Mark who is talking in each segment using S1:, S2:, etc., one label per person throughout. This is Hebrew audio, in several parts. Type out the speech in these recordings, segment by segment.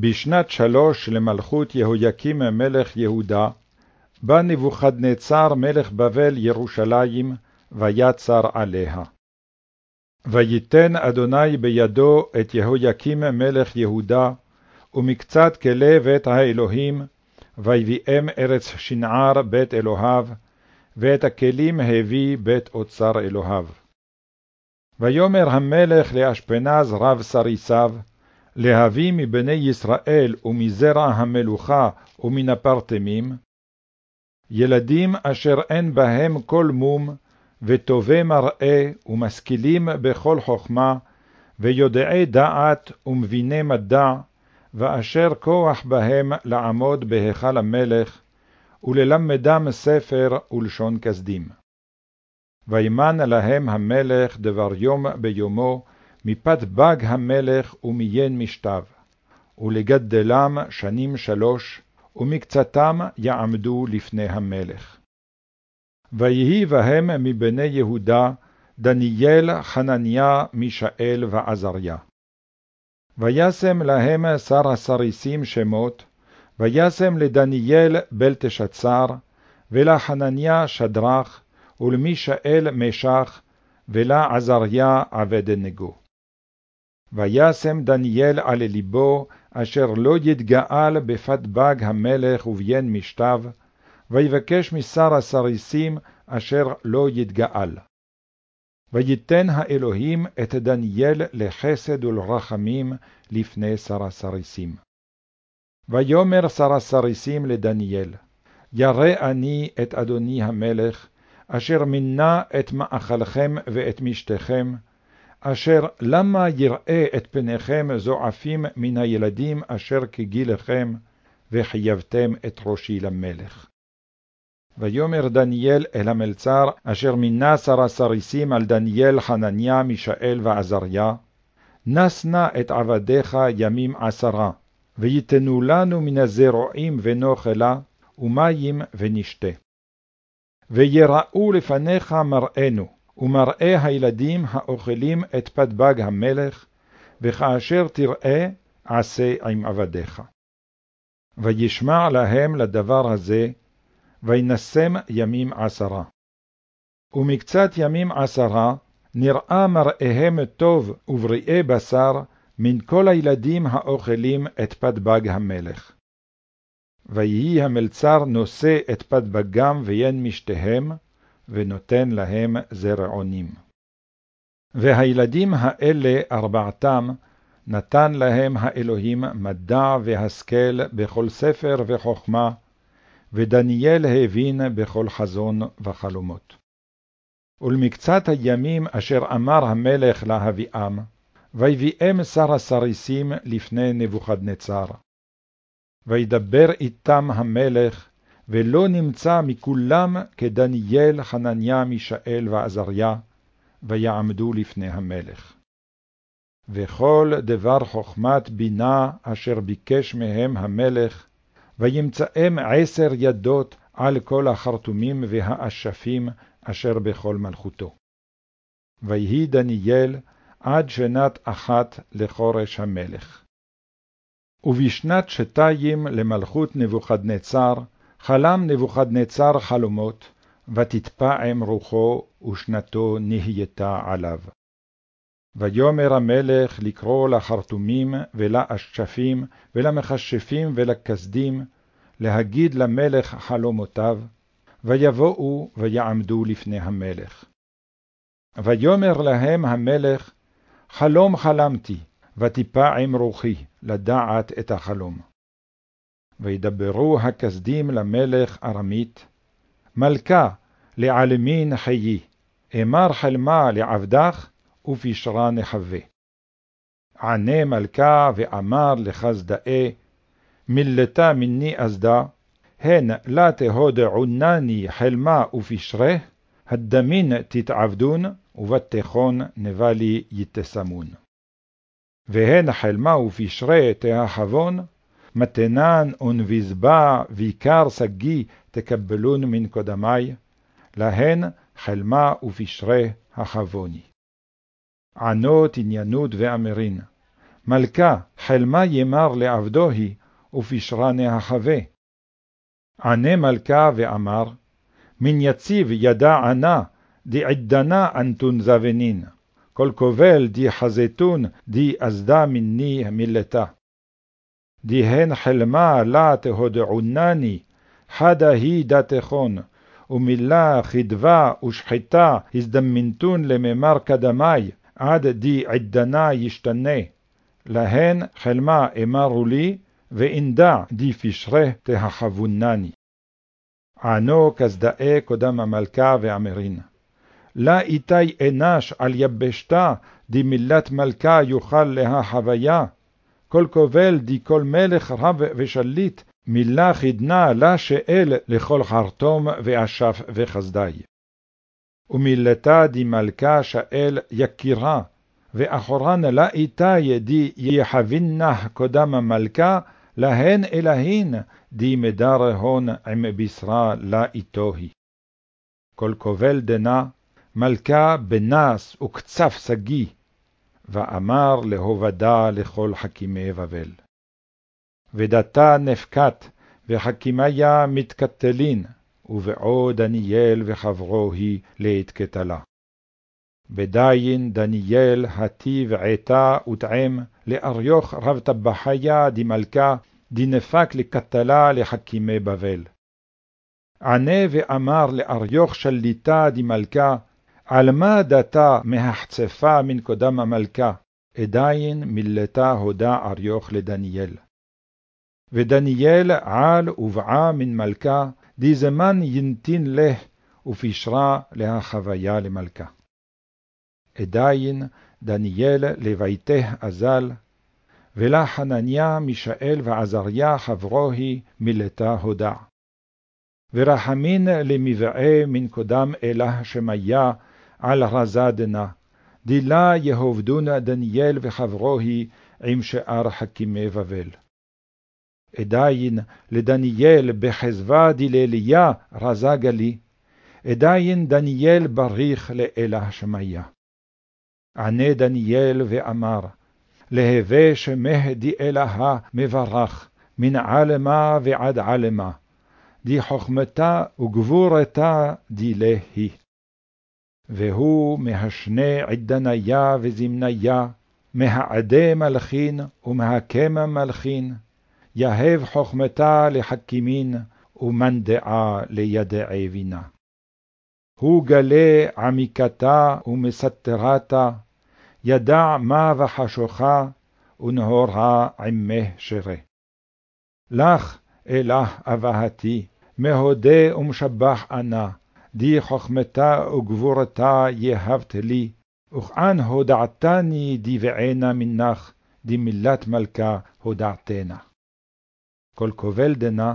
S1: בשנת שלוש למלכות יהויקים מלך יהודה, בא נבוכדנצר מלך בבל ירושלים, ויצר עליה. ויתן אדוני בידו את יהויקים מלך יהודה, ומקצת כלי בית האלוהים, ויביאם ארץ שנער בית אלוהיו, ואת הכלים הביא בית אוצר אלוהיו. ויאמר המלך לאשפנז רב סריסיו, להביא מבני ישראל ומזרע המלוכה ומן הפרטמים, ילדים אשר אין בהם כל מום, וטובי מראה ומשכילים בכל חכמה, ויודעי דעת ומביני מדע, ואשר כוח בהם לעמוד בהיכל המלך, וללמדם ספר ולשון כסדים. וימן להם המלך דבר יום ביומו, מפת בג המלך ומיין משתיו, ולגדלם שנים שלוש, ומקצתם יעמדו לפני המלך. ויהי בהם מבני יהודה דניאל, חנניה, מישאל ועזריה. וישם להם שר הסריסים שמות, וישם לדניאל בלתשצר, ולחנניה שדרך, ולמישאל משך, ולעזריה עבדנגו. וישם דניאל על ליבו, אשר לא יתגאל בפת בג המלך וביין משתיו, ויבקש משר הסריסים, אשר לא יתגאל. ויתן האלוהים את דניאל לחסד ולרחמים לפני שר הסריסים. ויאמר שר הסריסים לדניאל, ירא אני את אדוני המלך, אשר מינה את מאכלכם ואת משתכם, אשר למה יראה את פניכם זועפים מן הילדים אשר כגילכם, וחייבתם את ראשי למלך. ויאמר דניאל אל המלצר, אשר מינה שר הסריסים על דניאל, חנניה, מישאל ועזריה, נס נא את עבדיך ימים עשרה, ויתנו לנו מן הזרעים ונאכלה, ומים ונשתה. ויראו לפניך מראנו, ומראה הילדים האוכלים את פתבג המלך, וכאשר תראה, עשה עם עבדיך. וישמע להם לדבר הזה, וינסם ימים עשרה. ומקצת ימים עשרה, נראה מראיהם טוב ובריאי בשר, מן כל הילדים האוכלים את פתבג המלך. ויהי המלצר נושא את פתבגם ויין משתיהם, ונותן להם זרעונים. והילדים האלה ארבעתם, נתן להם האלוהים מדע והשכל בכל ספר וחכמה, ודניאל הבין בכל חזון וחלומות. ולמקצת הימים אשר אמר המלך להביאם, ויביאם שר הסריסים לפני נבוכדנצר. וידבר איתם המלך, ולא נמצא מכולם כדניאל, חנניה, מישאל ועזריה, ויעמדו לפני המלך. וכל דבר חכמת בינה אשר ביקש מהם המלך, וימצאם עשר ידות על כל החרטומים והאשפים אשר בכל מלכותו. ויהי דניאל עד שנת אחת לחורש המלך. ובשנת שתיים למלכות נבוכדנצר, חלם נבוכדנצר חלומות, ותתפעם רוחו, ושנתו נהייתה עליו. ויאמר המלך לקרוא לחרטומים ולאשפים ולמכשפים ולכסדים, להגיד למלך חלומותיו, ויבואו ויעמדו לפני המלך. ויאמר להם המלך, חלום חלמתי, ותפעם רוחי לדעת את החלום. וידברו הכסדים למלך ארמית, מלכה לעלמין חיי, אמר חלמה לעבדך, ופשרה נחווה. ענה מלכה ואמר לחסדאי, מילתה מני אסדה, הן לה תהודעונני חלמה ופשרה, הדמין תתעבדון, ובתיכון נבלי יתסמון. והן חלמה ופשרה תהחבון, מתנן ונבזבה ויקר שגי תקבלון מן קודמי, להן חלמה ופשרה החבוני. ענות עניינות ואמרין, מלכה חלמה ימר לעבדו היא, ופשרה נהחווה. ענה מלכה ואמר, מן יציב ידע ענה, דעדנה אנתון זבנין, כל כובל די חזתון, די אזדה מני מילתה. דיהן חלמה לה תהודעונני, חדה היא דתכון, ומילה חדווה ושחיטה הזדמנתון לממר קדמי, עד די עדנה ישתנה. להן חלמה אמרו לי, ואינדה די פשרה תהחבונני. ענו כסדאי קודם המלכה ואמרין. לה איתי אנש על יבשתה, די מילת מלכה יוכל לה חוויה. כל כובל די כל מלך רב ושליט, מילה חידנה לה שאל לכל חרטום ואשף וחסדי. ומילתה די מלכה שאל יקירה, ואחורן לה איתי די יחבינה קודם המלכה, להן אלהין די מדר הון עם בשרה לה איתוהי. כל כובל דנה, מלכה בנס וקצף שגיא, ואמר להובדה לכל חכימי בבל. ודתה נפקת, וחכימיה מתקטלין, ובעוד דניאל וחברו היא להתקטלה. בדיין דניאל הטיב עתה וטעם לאריוך רב טבחיה דמלכה דנפק לקטלה לחכימי בבל. ענה ואמר לאריוך שליטה דמלכה, על מה דתה מהחצפה מן קודם המלכה, עדיין מילתה הודה אריוך לדניאל. ודניאל על ובעה מן מלכה, די זמן ינתין לה, ופשרה להחוויה למלכה. עדיין דניאל לביתה אזל, ולה חנניה, מישאל ועזריה חברו היא מילתה הודע. ורחמין למבעה מן קודם אלה שמיה על רזה דנה, דילה יהובדון דניאל וחברו היא עם שאר חכימי בבל. עדיין לדניאל בחזבה דליליה רזה גלי, עדיין דניאל בריך לאלה שמיה. ענה דניאל ואמר, להווה שמה די אלהה מברך, מן עלמה ועד עלמה, חכמתה וגבורתה די להי. והוא מהשנה עדניה וזמניה, מהעדי מלכין ומהקמה מלכין, יהב חכמתה לחכימין, ומנדעה לידעי בינה. הוא גלה עמיקתה ומסתרתה, ידע מה וחשוכה, ונהורה עמה שרה. לך, אלה אבהתי, מהודה ומשבח אנה, די חכמתה וגבורתה יהבת לי, וכאן הודעתני די וענה מנך, די מילת מלכה הודעתנה. כל כובל דנה,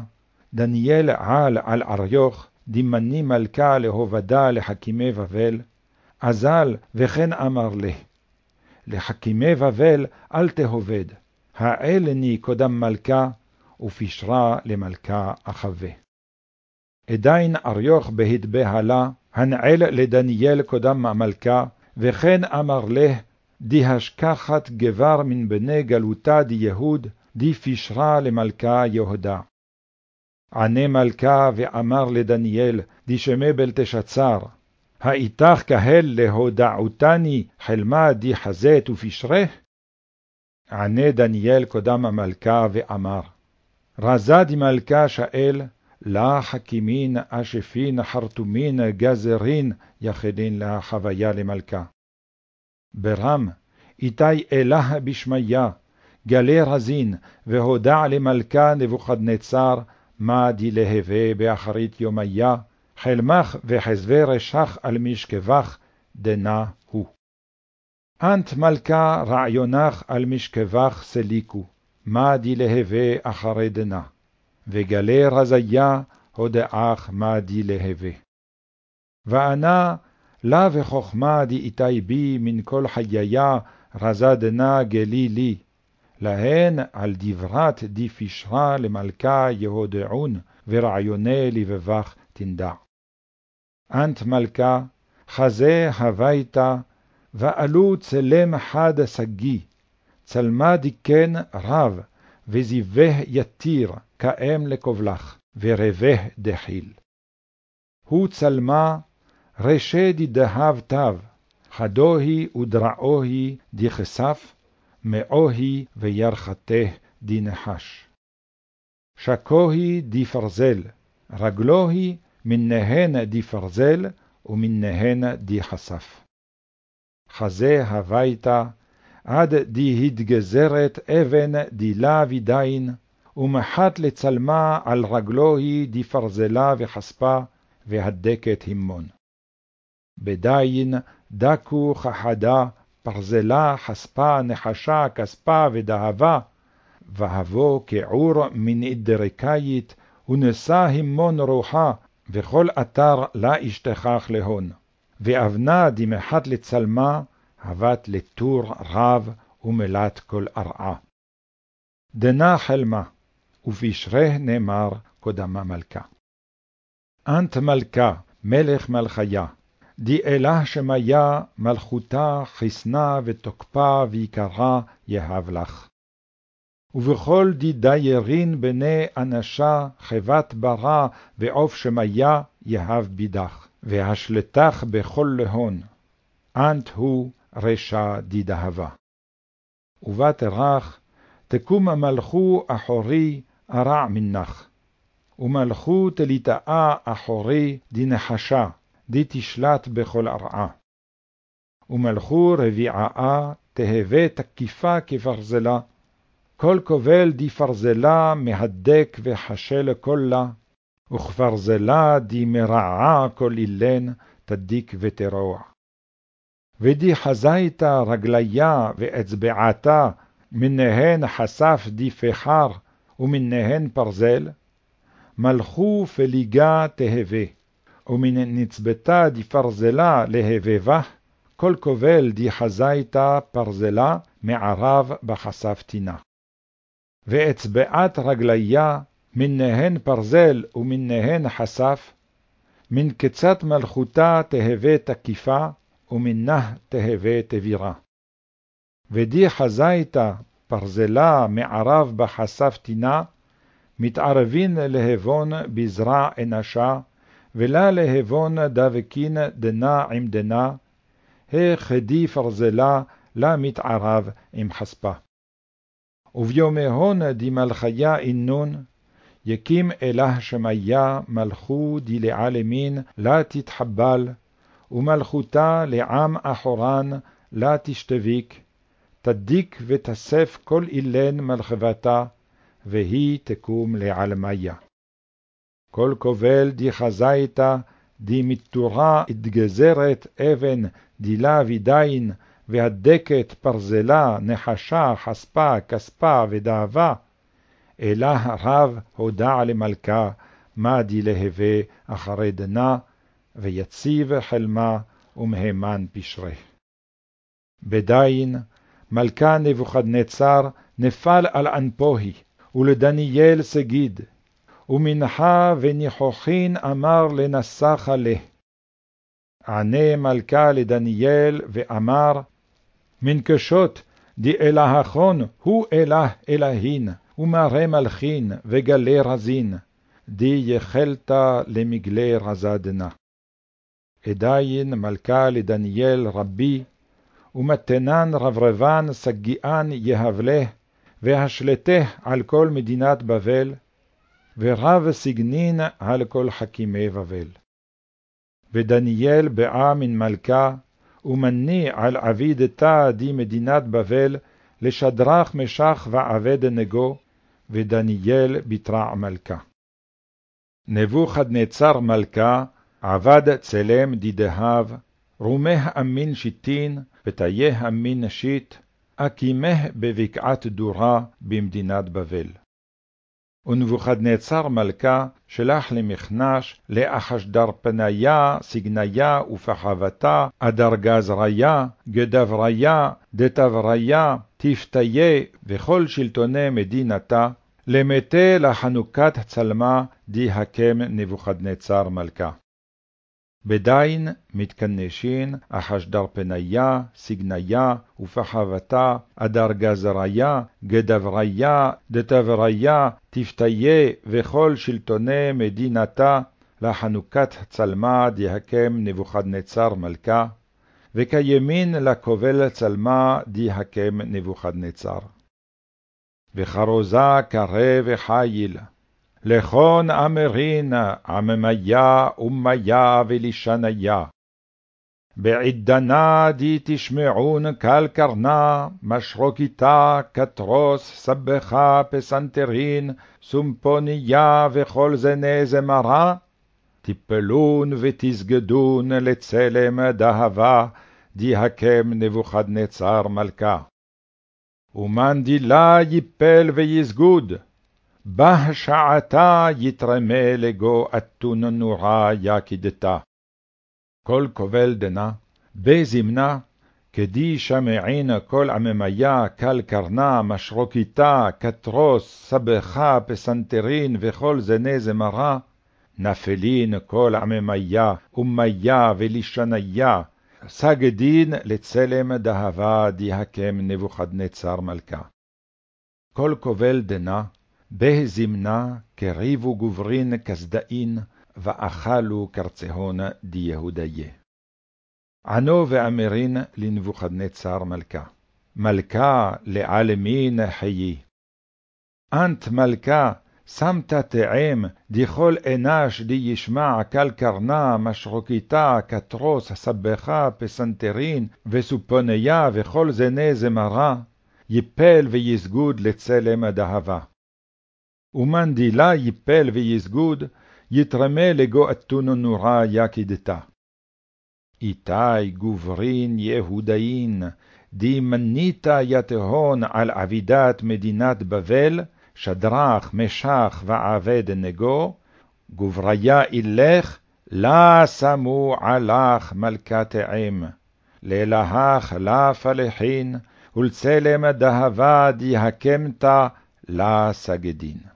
S1: דניאל על על אריוך, דימני מלכה להובדה לחכימי בבל, אזל וכן אמר לה, לחכימי בבל אל תהובד, העלני קודם מלכה, ופשרה למלכה אחווה. עדיין אריוך בהתבהלה, הנעל לדניאל קודם המלכה, וכן אמר לה, די השכחת גבר מן בני גלותה די יהוד, די פשרה למלכה יהודה. ענה מלכה ואמר לדניאל, די שמי בלתשצר, האיתך קהל להודעותני חלמה די חזת ופשרה? ענה דניאל קודם המלכה ואמר, רזה די מלכה שאל, לה חכימין אשפין חרטומין גזרין יחדין לה חוויה למלכה. ברם, איתי אלה בשמיה, גלה רזין, והודע למלכה נבוכדנצר, מה להווה באחרית יומיה, חלמך וחזבי רשך על משכבך, דנה הוא. אנט מלכה רעיונך על משכבך סליקו, מה להווה אחרי דנה, וגלה רזיה הודעך מה די להווה. וענה לה וחכמה די איתי בי מן כל חייה רזה דנה גלי לי, להן על דברת די פשרה למלכה יהודעון, ורעיוני לבבך תנדע. אנט מלכה, חזה הביתה, ועלו צלם חד שגי, צלמה דיכן רב, וזיווה יתיר, כאם לקובלך, ורבה דחיל. הוא צלמה, רשי דדהב תו, חדוהי ודרעוהי דכסף, מאוהי וירחתה דנחש. שקוהי דפרזל, רגלוהי מנהן דפרזל, ומנהן דחשף. חזה הביתה, עד דהתגזרת אבן דילה ודין, ומחת לצלמה על רגלו היא דפרזלה וחספה, והדקת המון. בדין דקו חחדה, פרזלה, חספה, נחשה, כספה ודהבה, והבו כעור מנעדרקאית, ונשא המון רוחה, וכל אתר לה אשתכח להון. ואבנה דמחת לצלמה, הבת לטור רב ומלאת כל ארעה. דנה חלמה, ובשרה נאמר קודמה מלכה. אנט מלכה, מלך מלכיה, די אלה שמיה, מלכותה, חסנה ותוקפה ויקרה יהב לך. ובכל די דיירין בני אנשה, חבת ברא ועוף שמיה, יהב בידך, והשלטך בכל להון. אנט הוא רשע דדהבה. ובתרך, תקום מלכו אחורי ארע מנך, ומלכו תליטאה אחורי דנחשה, דתשלט בכל ארעה. ומלכו רביעה תהווה תקיפה כברזלה, כל כובל דפרזלה מהדק וחשל כלה, וכברזלה דמרעה כל אילן תדיק ותרוע. ודי חזייתה רגליה ואצבעתה, מנהן חשף דפחר, ומנהן פרזל, מלכו פליגה תהווה, ומן נצבתה דפרזלה להבבה, כל כובל דחזייתה פרזלה, מערב בחשף תינה. ואצבעת רגליה, מנהן פרזל ומנהן חשף, מן קצת מלכותה תהווה תקיפה, ומנה תהווה תבירה. ודי חזייתה פרזלה מערב בחשף תינה, מתערבין להבון בזרע אנשה, ולה להבון דבקין דנה עם דנה, הכדי פרזלה לה מתערב עם חספה. וביומהון דמלכיה אינון, יקים אלה שמיה מלכו דלעלמין לה תתחבל, ומלכותה לעם אחורן לה תשתביק, תדיק ותסף כל אילן מלכבתה, והיא תקום לעלמיה. כל כובל דחזייתה, דמתורה אתגזרת אבן, דילה ודין, והדקת פרזלה, נחשה, חספה, כספה ודאבה, אלה רב הודע למלכה, מה דלהווה אחרי דנה, ויציב חלמה ומהימן פשרה. בדין, מלכה נבוכדנצר נפל על אנפוהי, ולדניאל סגיד, ומנחה וניחוחין אמר לנסח לה. ענה מלכה לדניאל ואמר, מנקשות דאלהכון הוא אלה אלהין, ומראה מלכין וגלי רזין, די יחלתה למגלי רזדנה. עדיין מלכה לדניאל רבי, ומתנן רברבן סגיאן יהבלה, והשלטה על כל מדינת בבל, ורב סגנין על כל חכימי בבל. ודניאל באה מן מלכה, ומני על עבידתה די מדינת בבל, לשדרך משך ועבד נגו, ודניאל בתרע מלכה. נבוכדנצר מלכה, עבד צלם דידהב, רומך אמין שיטין, ותיה אמין שיט, אקימך בבקעת דורה במדינת בבל. ונבוכדנצר מלכה שלח למכנש לאחשדר פניה, סגניה ופחבתה, אדר גזריה, גדבריה, דתבריה, תפתיה, וכל שלטוני מדינתה, למתה לחנוכת צלמה די הקם נבוכדנצר מלכה. בדין מתכנשין אחשדר פניה, סגניה ופחבתה, אדר גזריה, גדבריה, דתבריה, תפתיה וכל שלטוני מדינתה, לחנוכת צלמה דיהקם נבוכדנצר מלכה, וכימין לכובל צלמה דיהקם נבוכדנצר. וחרוזה קרא וחיל, לכון אמרין עממיה ומיה ולשניה. בעידנה די תשמעון קל קרנה, משרוקיתה כתרוס סבכה פסנתרין, סומפוניה וכל זני זמרה, תפלון ותסגדון לצלם דהבה, דיהקם נבוכדנצר מלכה. ומאן דילה יפל ויסגוד, בה שעתה יתרמה לגו אתון נורה יקידתה. כל כובל דנה, בזמנה, כדי שמעין כל עממיה, קל קרנה, משרוקיתה, כתרוס, סבכה, פסנתרין, וכל זני זמרה, נפלין כל עממיה, ומיה ולשניה, סגדין לצלם דהבה דיהקם נבוכדנצר מלכה. כל כובל דנה, בהזמנה קריבו גוברין כסדאין, ואכלו קרצהון דיהודיה. ענו ואמרין לנבוכדנצר מלכה, מלכה לעלמין חיי. אנט מלכה שמת תאם, דכל אנש די ישמע קל קרנה, משרוקיתה, כתרוס, סבכה, פסנתרין, וסופוניה, וכל זני זמרה, יפל ויסגוד לצלם דהבה. ומנדילה יפל ויסגוד, יתרמה לגו אתונו נורה יקידתה. איתי גוברין יהודאין, די מניתה יתהון על עבידת מדינת בבל, שדרך, משך ועבד נגו, גובריה אילך, לה שמו עלך מלכת אם, ללהך לה פלחין, ולצלם דהבה דיהקמתה לה סגדין.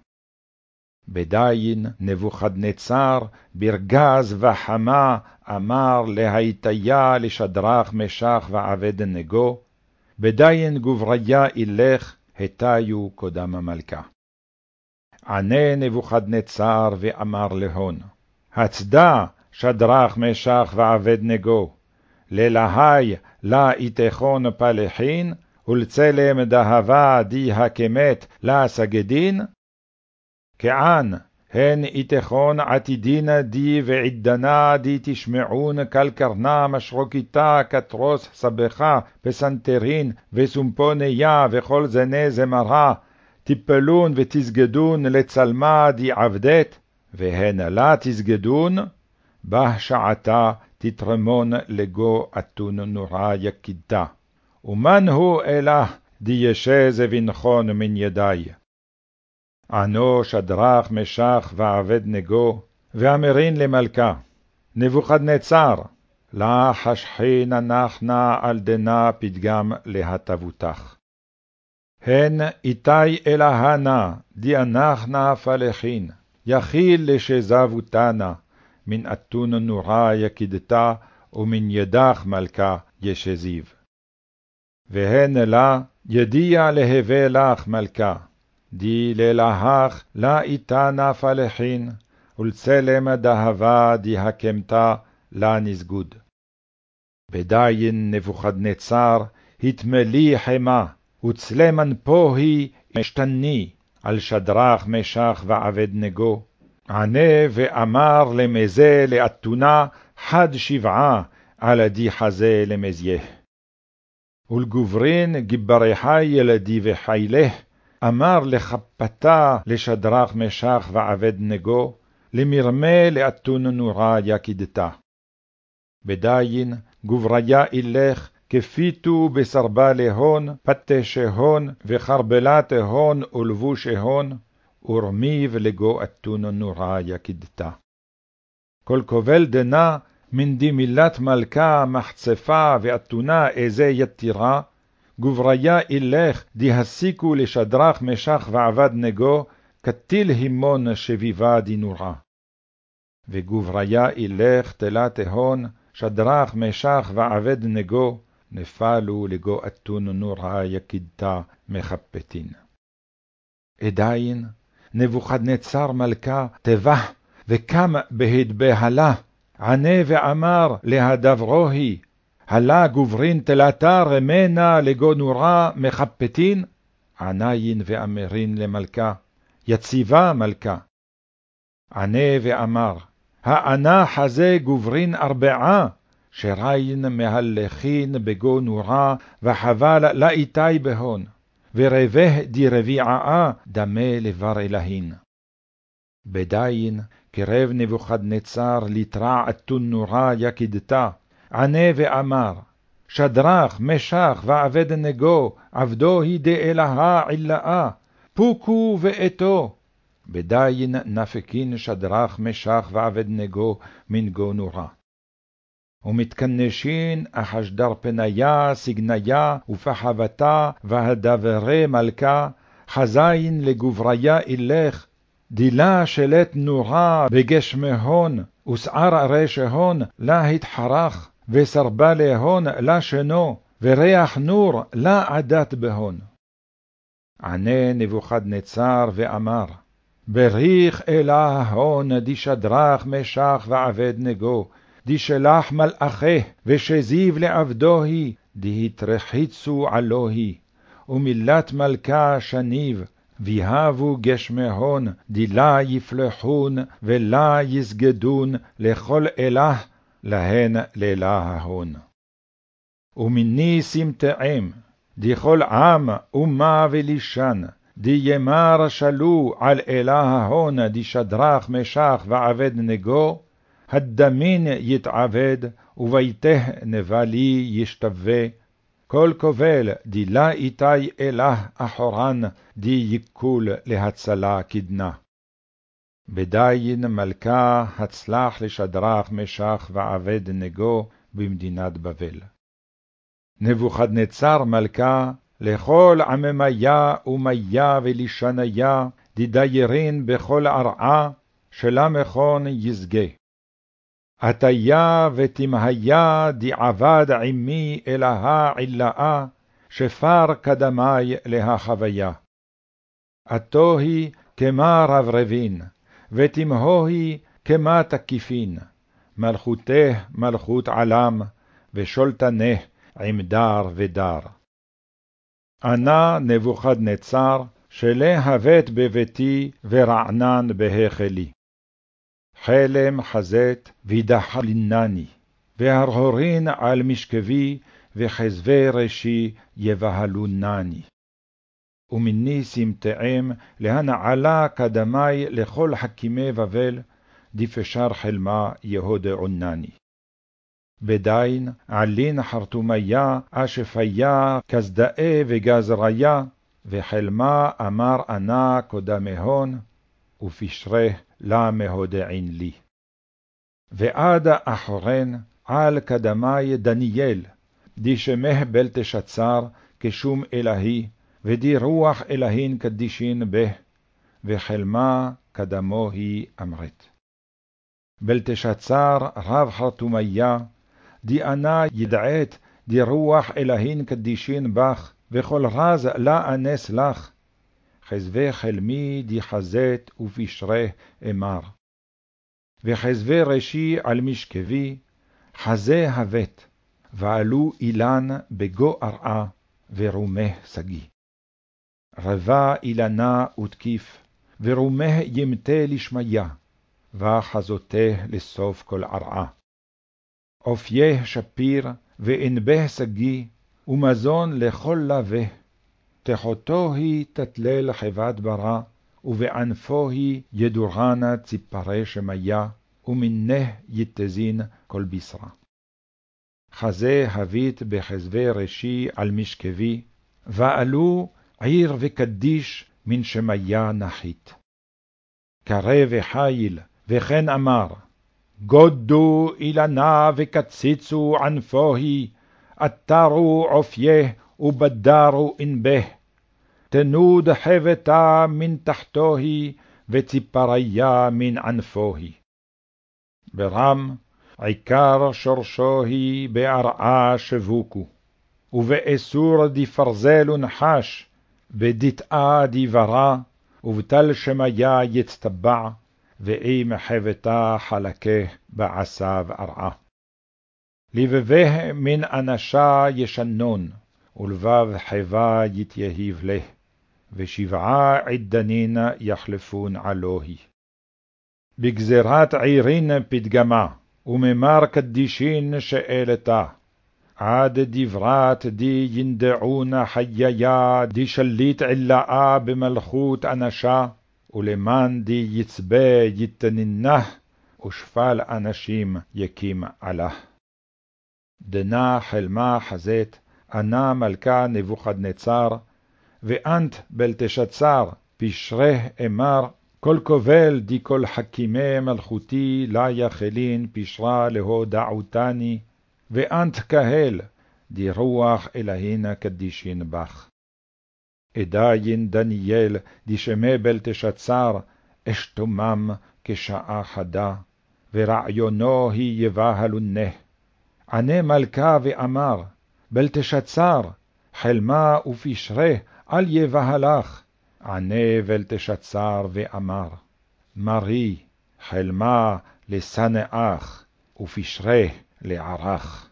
S1: בדין נבוכדנצר, ברגז וחמה, אמר להיטיה לשדרך משך ועבד נגו, בדין גובריה אילך, התיו קודם המלכה. ענה נבוכדנצר ואמר להון, הצדע שדרך משך ועבד נגו, ללהי לה איתכון פלחין, ולצלם דהבה די הקמת לה סגדין, כען, הן איתכון עתידין די ועידנה די תשמעון קל קרנה משרוקיתה כתרוס סבכה פסנתרין וסומפוניה וכל זני זמרה. תפלון ותסגדון לצלמה די עבדת והן לה תסגדון בה שעתה תתרמון לגו אתון נורא יקידתה ומן הוא אלה די ישז ונחון מן ידי ענו שדרך משך ועבד נגו, ואמרין למלכה, נבוכדנצר, לה חשכין אנחנה על דנה פתגם להטבותך. הן איתי אלהנה, די אנחנה פלחין, יכיל לשזבותנה, מן אתון נורה יקידתה, ומן ידך מלכה ישזיב. והן לה, ידיע להווה לך מלכה, די ללהך לה איתנה פלחין, ולצלם דהבה די הקמתה לה נסגוד. בדין נבוכדנצר התמלי חמה, וצלמן פה היא משתני, על שדרך משך ועבד נגו. ענה ואמר למזה לאתונה חד שבעה, על די חזה למזיה. ולגוברין גיברחה ילדי וחיילך, אמר לכפתה לשדרך משך ועבד נגו, למרמה לאתון נורה יקידתה. בדין גובריה אילך, כפיתו בסרבה להון, פתה שהון, וחרבלת הון ולבוש הון, ורמיב לגו אתון נורה יקידתה. כל כובל דנה, מן דמילת מלכה, מחצפה ואתונה איזה יתירה, גובריה אילך דהסיקו לשדרך משך ועבד נגו, כתיל הימון שביבה דנורה. וגובריה ילך תלת ההון, שדרך משך ועבד נגו, נפלו לגו אתון נורא יקידתה מחפתין. עדיין נבוכדנצר מלכה טבח, וקם בהתבהלה, ענה ואמר להדברוהי, הלה גוברין תלתה רמנה לגו נורא מחפתין? עניין ואמרין למלכה, יציבה מלכה. ענה ואמר, האנה חזה גוברין ארבעה, שראין מהלכין בגו נורה, וחבל לאיתי בהון, ורבה דרביעה דמה לבר אלהין. בדין קרב נבוכדנצר לתרע אתון נורה יקידתה, ענה ואמר, שדרך, משך ועבד נגו, עבדו היא דאלהה עילאה, פוקו ואתו. בדין נפקין שדרך, משך ועבד נגו, מנגו נורה. ומתכנשין אחשדר פניה, סגניה, ופחבתה, והדברי מלכה, חזין לגובריה אילך, דילה שלט נורה בגשמהון, ושער ערי שהון לה התחרך, וסרבה להון לה שנו, וריח נור לה עדת בהון. ענה נבוכדנצר ואמר, בריך אלה ההון דשדרך משך ועבד נגו, דשלח מלאכי, ושזיב לעבדו היא, דהתרחיצו עלוהי, ומילת מלכה שניב, ויהבו גשמי הון, דילה יפלחון, ולה יסגדון, לכל אלה, להן לילה ההון. ומיני סמטעם, דכל עם, אומה ולישן, דימר שלו על אלה ההון, דשדרך משך ועבד נגו, הדמין יתעבד, וביתה נבלי ישתווה, כל כובל דילה איתי אלה אחורן, די יקול להצלה קדנה. בדין מלכה הצלח לשדרך משך ועבד נגו במדינת בבל. נבוכדנצר מלכה לכל עממיה ומיה ולשניה, דדיירין בכל ערעה, שלה מכון יזגה. עתיה ותמהיה דעבד עמי אלהה עילאה, שפר קדמי להחוויה. עתוהי כמה רברבין, ותמהוהי כמה תקיפין, מלכותך מלכות עלם, ושולטנך עמדר ודר. ענה נבוכדנצר, שלהבט בביתי ורענן בהיכלי. חלם חזית וידחלינני, והרהורין על משכבי, וחזבי ראשי יבהלונני. ומיני סמטעם להנעלה קדמי לכל חכימי בבל, דפשר חלמה יהודעונני. בדין עלין חרטומיה, אשפיה, כסדאה וגזריה, וחלמה אמר ענה קודמהון, ופשרה לה מהודעין לי. ועד אחורן על קדמי דניאל, דשמך בלתשצר כשום אלהי, ודי רוח אלהין קדישין בה, וחלמה קדמו היא אמרת. בלתשצר רב חרטומיה, דיענה ידעת די רוח אלהין קדישין בך, וכל רז לה אנס לך, חזבי חלמי דחזת ופשרה אמר. וחזבי ראשי על משכבי, חזה הבט, ועלו אילן בגו ארעה, ורומך שגיא. רבה אילנה ותקיף, ורומך ימתה לשמיה, וחזותה לסוף כל ערעה. אופיה שפיר, ואנבה שגיא, ומזון לכל לבה. תחותו היא תתלל חבת ברא, ובענפו היא ידורנה ציפרי שמיה, ומנה יתזין כל בשרה. חזה הבית בחזבי ראשי על משכבי, ועלו עיר וקדיש מן שמיה נחית. קרא וחיל, וכן אמר, גודו אילנה וקציצו ענפוהי, עטרו עופיה ובדרו אנבה. תנוד חבטה מן תחתוהי, וציפריה מן ענפוהי. ברם, עיקר שורשו היא בארעה שבוקו, ובאסור דפרזל ונחש, בדתאה דברה, ובתל שמיה יצטבע, ואי מחבתה חלקה בעשיו ארעה. לבבה מן אנשה ישנון, ולבב חבה יתייהיב לה, ושבעה עדנין יחלפון עלוהי. בגזרת עירין פתגמה, וממר קדישין שאלתה, עד דברת די ינדעון חייה די שליט עילאה במלכות אנשה, ולמאן די יצבה יתננה, ושפל אנשים יקים עלה. דנה חלמה חזית, ענה מלכה נבוכדנצר, ואנט בלתשצר, פשרה אמר, כל כובל די כל חכימי מלכותי לה יחלין פשרה להודעותני, ואנט קהל, די רוח אלהין קדישין בך. עדיין דניאל דשמי בלתשצר, אשתומם כשעה חדה, ורעיונו היא יבהלונה. ענה מלכה ואמר, בלתשצר, חלמה ופשרה, אל יבהלך. ענה בלתשצר ואמר, מרי, חלמה לשנאך, ופשרה לערך.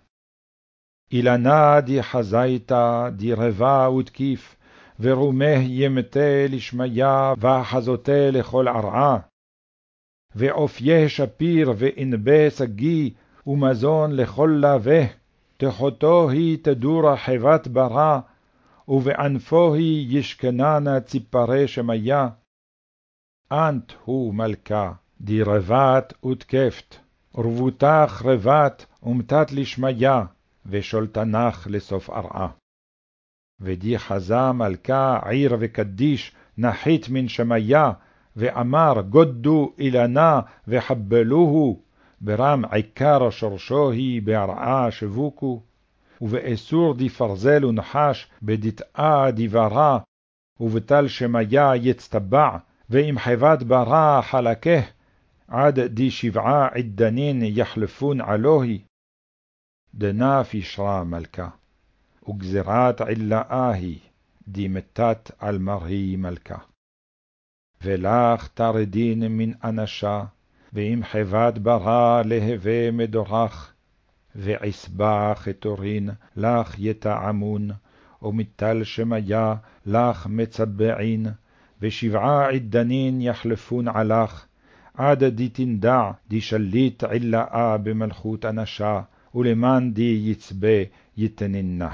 S1: אילנה די חזייתה, די רבה ותקיף, ורומך ימתה לשמיה, ואחזותה לכל ערעה. ועופיה שפיר וענבה שגיא, ומזון לכל לבה, תחותו היא תדורה חבת ברא, ובענפו היא ישכננה ציפרי שמיה. אנט הוא מלכה, די רבת ותקפת, רבותך רבת ומתת לשמיה, ושולטנך לסוף ארעה. ודי חזה מלכה עיר וקדיש נחית מן שמיה, ואמר גודו אילנה וחבלוהו, ברם עיקר שורשו היא בהרעה שבוקו, ובאסור דפרזל ונחש בדתאה דברה, ובטל שמיה יצטבע, ועם חבת ברא חלקה, עד די שבעה עדנין יחלפון עלוהי. דנה פישרה מלכה, וגזירת עילאה היא, די מתת על מרהי מלכה. ולך תרדין מן אנשה, ועם חבת ברא להווה מדורך, ועשבה חתורין לך יטעמון, ומטל שמיה לך מצבעין, ושבעה עדנין יחלפון עלך, עד די תנדע די שליט עילאה במלכות אנשה, ולמאן די יצבה יתננה.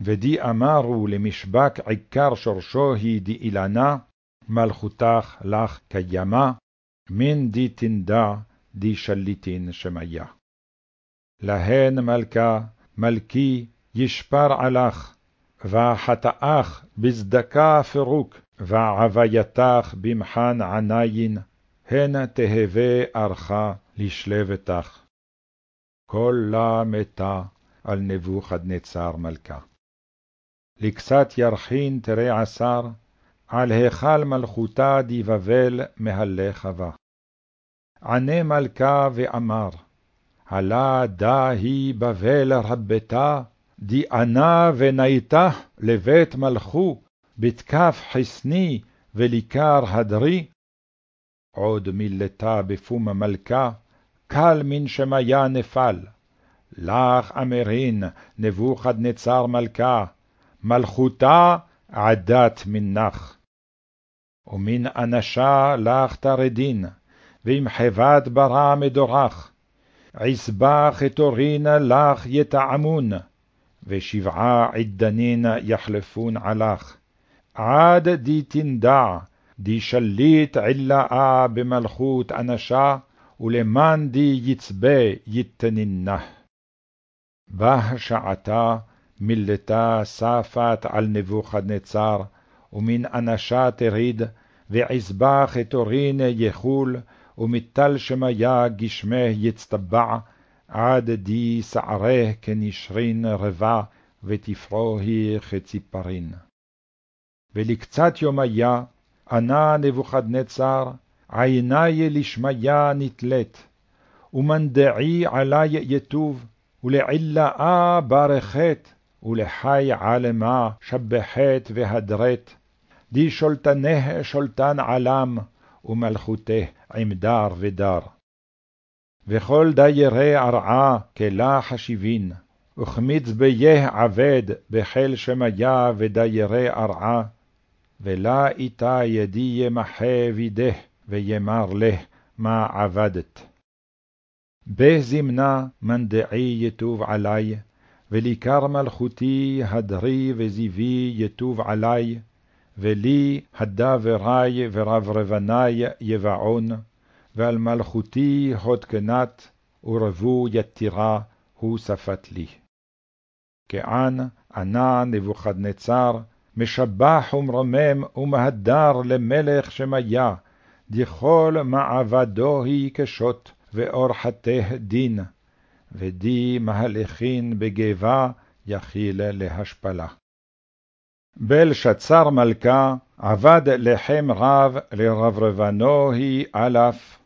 S1: ודי אמרו למשבק עיקר שורשו היא די אילנה, מלכותך לך קיימה, מן די תנדע די שליטין שמיה. להן מלכה, מלכי, ישפר עלך, וחטאך בצדקה פירוק, ועווייתך במחן עניין, הן תהווה לשלבתך. כל לה מתה על נבוכדנצר מלכה. לקצת ירחין תרי עשר, על היכל מלכותה די בבל מהלך בה. ענה מלכה ואמר, הלה דה היא בבל רבתה, די ענה ונייתה לבית מלכו, בתקף חסני וליקר הדרי. עוד מילתה בפום מלכה, קל מן שמיה נפל. לך אמרין נבוכדנצר מלכה, מלכותה עדת מנך. ומן אנשה לך תרדין, ועם חבת ברא מדורך, עשבה חתורין לך יטעמון, ושבעה עדנין יחלפון עלך, עד די תנדע, די שליט עילאה במלכות אנשה, ולמאן די יצבה יתננה. בה שעתה מילתה ספת על נבוכדנצר, ומן אנשה תריד, ועזבה חתורין יחול, ומטל שמיה גשמה יצטבע, עד די שערה כנשרין רבה, ותפרוהי כציפרין. ולקצת יומיה, ענה נבוכדנצר, עיני לשמיה נתלית, ומנדעי עלי יטוב, ולעילאה ברכת, ולחי עלמה שבחת והדרת. די שולטנה שולטן עלם, ומלכותה עמדר ודר. וכל דיירי ארעה כלה חשיבין, וכמצביה עבד בחיל שמיה ודיירי ארעה, ולה איתה ידי ימחה וידה, ויאמר לה, מה עבדת. בזמנה מנדעי יטוב עלי, וליקר מלכותי הדרי וזיבי יטוב עלי, ולי הדברי ורברבני יבעון, ועל מלכותי הודקנת, ורבו יתירה, הוא שפת לי. כען ענה נבוכדנצר, משבח ומרומם ומהדר למלך שמיה, דכל מעבדו היא כשוט, ואורחתה דין, ודי מהלכין בגבה יכיל להשפלה. בלשצר מלכה עבד לחם רב לרברבנו היא אלף,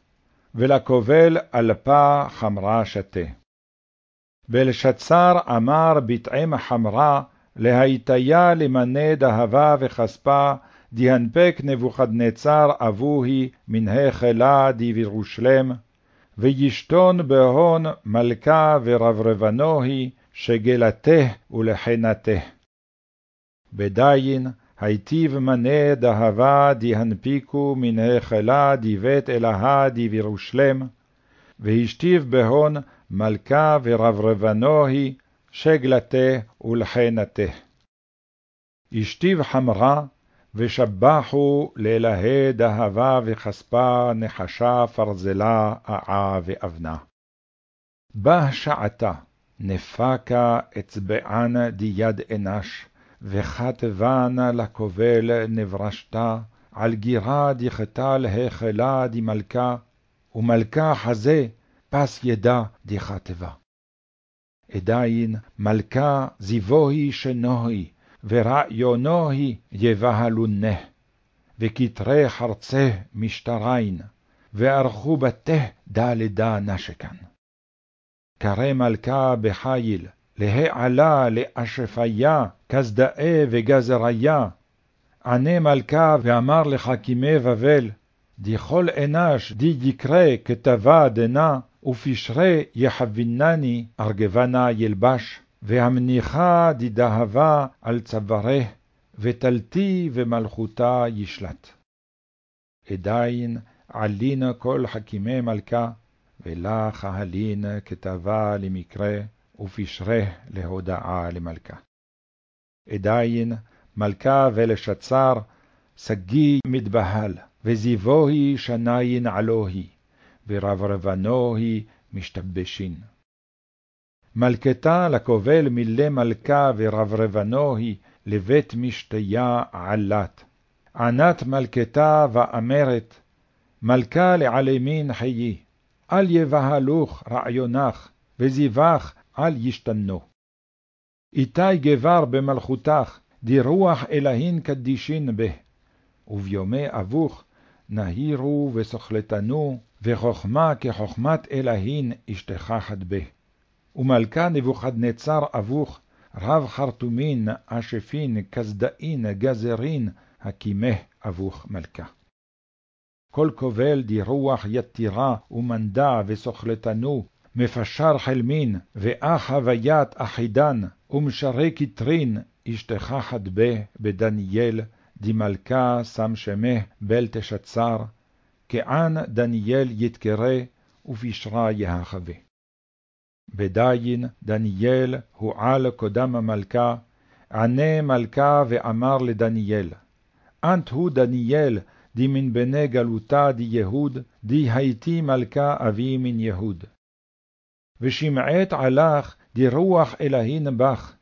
S1: ולכובל אלפה חמרה שתה. בלשצר אמר בתעם חמרה, להיטיה למנה דהבה וכספה, דהנפק נבוכדנצר אבוהי מן החלה דיבירושלם, וישתון בהון מלכה ורברבנוהי, שגלתה ולחנתה. בדין, היטיב מנה דהבה דהנפיקו מן החלה דיבית אלהה דיבירושלם, והשתיב בהון מלכה ורברבנוהי, שגלתה ולחנתה. השתיב חמרה, ושבחו לאלהי דהבה וכספה, נחשה, פרזלה, אעה ואבנה. בא שעתה, נפקה אצבען דיד אנש, וכתבן לכובל נברשתה, על גירה דכתה להיכלה דמלכה, ומלכה חזה פס ידה דכתבה. עדיין מלכה זיבוהי שנוהי, ורעיונוהי יבהלונה, וכתרי חרצה משטריין, וערכו בתה דלדה נשקן. קרא מלכה בחיל, להעלה לאשפיה, כזדאה וגזריה. ענה מלכה ואמר לחכימי בבל, דכל אנש די יקרא כתבה דנה, ופשרי יחבינני ארגבנה ילבש, והמניחה דדהבה על צווארה, ותלתי ומלכותה ישלט. עדיין עלין כל חכימי מלכה, ולה חהלין כתבה למקרה, ופשרה להודעה למלכה. עדיין מלכה ולשצר, שגיא מתבהל, וזיבוהי שניין עלוהי, ורברבנוהי משתבשין. מלכתה לכובל מילא מלכה ורברבנוהי לבית משתיה עלת. ענת מלכתה ואמרת, מלכה לעלמין חיי, אל יבהלוך רעיונך, וזיבך אל ישתנו. איתי גבר במלכותך, דירוח אלהין קדישין בה, וביומי אבוך נהירו וסוכלתנו, וחכמה כחכמת אלהין אשתכחת בה. ומלכה נבוכדנצר אבוך, רב חרטומין, אשפין, כסדאין, גזרין, הקימה אבוך מלכה. כל כובל דירוח יתירה ומנדה וסוכלתנו, מפשר חלמין, ואח הוויית אחידן, ומשרי כתרין, אשתכחת בה בדניאל, דמלכה שם שמה בל תשצר, כען דניאל יתקרא, ופשרה יהחווה. בדין דניאל הועל קודם המלכה, ענה מלכה ואמר לדניאל, אנט הוא דניאל, די מן בני גלותה די יהוד, די הייתי מלכה אבי מן יהוד. ושמעת עלך די רוח אלהין בך,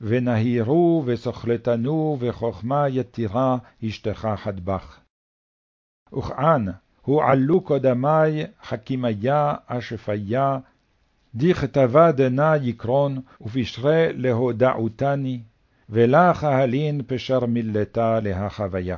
S1: ונהירו וסוכלתנו וחכמה יתירה השתכחת בך. וכען, הועלו קודמי חכימיה אשפיה, דכתבה דנה יקרון, ופשרי להודעותני, ולך אהלין פשר מילתה להחוויה.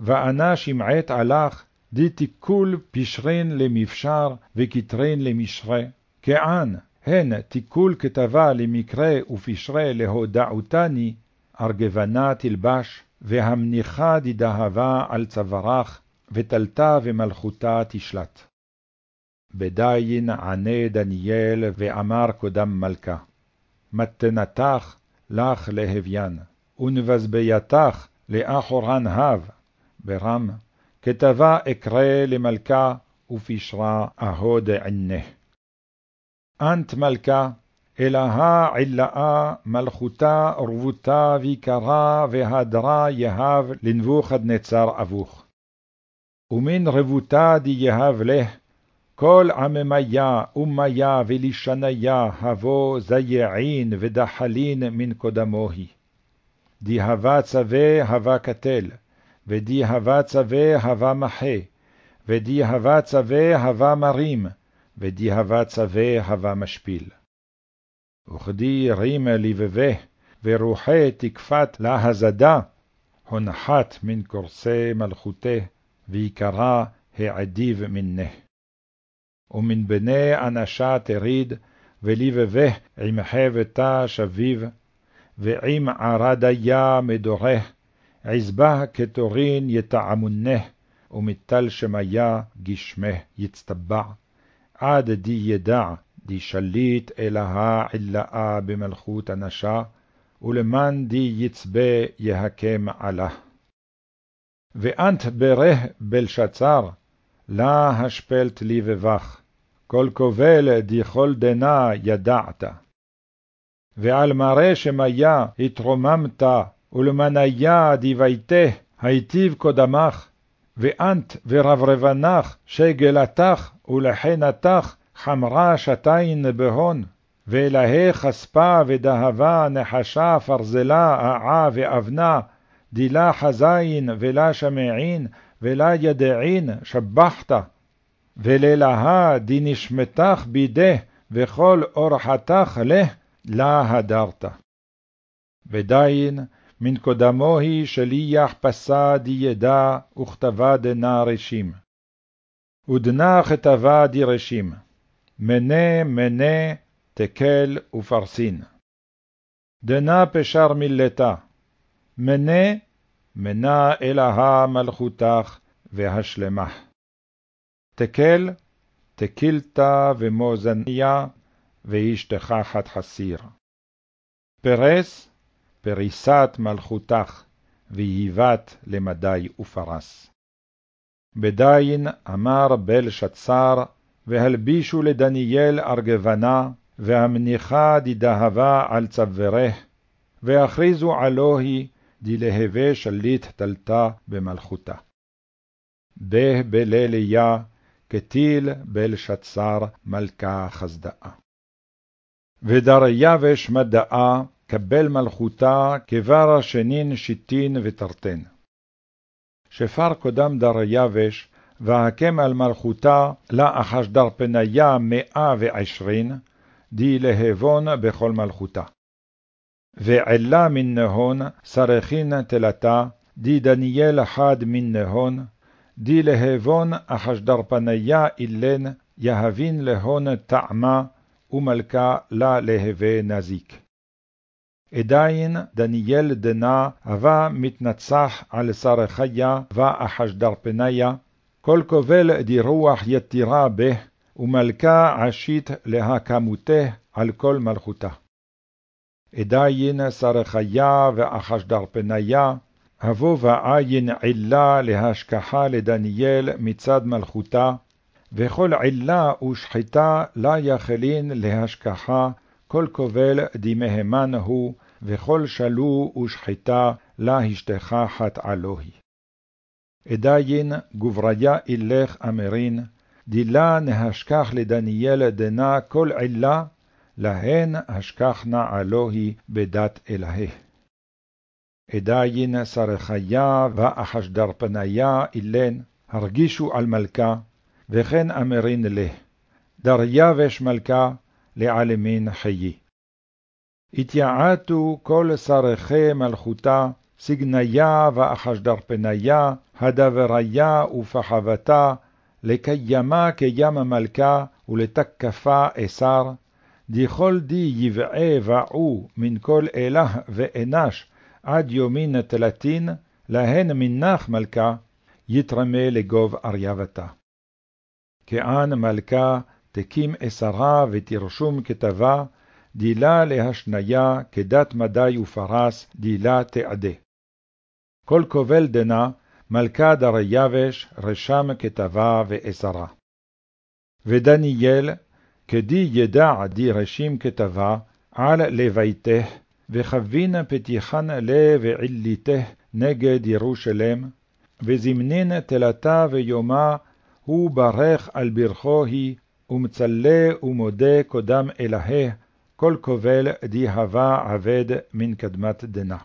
S1: ואנה שמעת עלך, די תיקול פשרין למפשר וכתרין למשרה, כען, הן תיקול כתבה למקרה ופשרה להודעותני, ארגבנה תלבש, והמניחה דדהבה על צווארך, ותלתה ומלכותה תשלט. בדין ענה דניאל ואמר קודם מלכה, מתנתך לך להביין, ונבזבייתך לאחורן הב, ברם, כתבה אקרא למלכה, ופשרה אהוד ענה. אנט מלכה, אלהה עילאה מלכותה רבותה ויקרה והדרה יהב לנבוכדנצר אבוך. ומן רבותה די יהב לך, כל עממיה אומיה ולשניה הבו זייעין ודחלין מן קודמוהי. די הווה צווה הווה קטל, ודי הווה צווה הווה מחה, ודי הווה צווה הווה מרים, ודי הווה צווה הווה משפיל. וכדי רים לבבה, ורוחה תקפת להזדה, הונחת מן קורסי מלכותה, ויקרא העדיב מנה. ומן בני אנשה תריד, ולבבה עם חבטה שביב, ועם ערדיה מדורך, עזבה כתורין יטעמונה, ומטל שמיה גשמה יצטבע, עד די ידע די שליט אלהה עילאה במלכות אנשה, ולמאן די יצבה יהקם עלה. ואנט ברך בלשצר, לה השפלת לבבך, כל כובל דכל דנה ידעת. ועל מראה שמיה התרוממת, ולמניה דיוויתה היטיב קודמך, ואנט ורברבנך שגלתך ולחנתך חמרה שתין בהון, ואלהי כספה ודהבה נחשה פרזלה אעה ואבנה, דילה חזין ולה שמעין ולה ידעין שבחת, וללהה דנשמתך בידה, וכל אורחתך לה, לה הדרת. ודין, מן קודמוהי שליח פסה דידע, וכתבה דנה רשים. ודנה כתבה דרשים, מנה מנה תקל ופרסין. דנה פשר מילתה, מנה מנה אלהה מלכותך והשלמה. תקל, תקילתה ומוזניה, ואשתך חת חסיר. פרס, פריסת מלכותך, ויהיבת למדי ופרס. בדין אמר בלשצר, והלבישו לדניאל ארגבנה, והמניחה דדהבה על צווארך, והכריזו עלוהי דלהווה שליט תלתה במלכותה. בה בליליה, כטיל בלשצר מלכה חסדאה. ודריווש מדעה, קבל מלכותה, כבר שנין שיטין ותרתן. שפר קודם דריווש, והקם על מלכותה לאחשדר פניה מאה ועשרין, די להבון בכל מלכותה. ועלה מן נהון, סרכין תלתה, די דניאל חד מן נהון, די להבון אחשדר פניה אילן, יהבין להון טעמה, ומלכה לה להווה נזיק. עדיין דניאל דנה הווה מתנצח על סרחיה ואחשדר פניה, כל כובל דירוח יתירה בה, ומלכה עשית להקמותה על כל מלכותה. עדיין סרחיה ואחשדר פניה, הבו ועין עילה להשכחה לדניאל מצד מלכותה, וכל עילה ושחיטה לה יחלין להשכחה, כל כובל דמהמן הוא, וכל שלו ושחיטה לה השתכחת עלוהי. עדיין גובריה אילך אמרין, דילה נהשכח לדניאל דנה כל עילה, להן השכחנה עלוהי בדת אלהה. עדיין סרחיה ואחשדר פניה אילן, הרגישו על מלכה, וכן אמרין לה, דריווש מלכה, לעלמין חיי. התייעתו כל שרכי מלכותה, סגניה ואחשדרפניה, הדבריה ופחבתה, לקיימה כים מלכה, ולתקפה אסר, דכל די יבעה ועו מן כל אלה ואנש, עד יומין תלתין, להן מנח מלכה, יתרמה לגוב אריבתה. כען מלכה תקים אסרה ותרשום כתבה, דילה להשניה כדת מדי ופרס, דילה תעדה. כל כובל דנה, מלכה דריווש, רשם כתבה ואסרה. ודניאל, כדי ידע די רשים כתבה, על לביתך, וכבין פתיחן לה ועליתך נגד ירושלם, וזמנין תלתה ויומה, הוא ברך על ברכו היא, ומצלה ומודה קודם אלהה, כל כובל די הווה עבד מן קדמת דנה.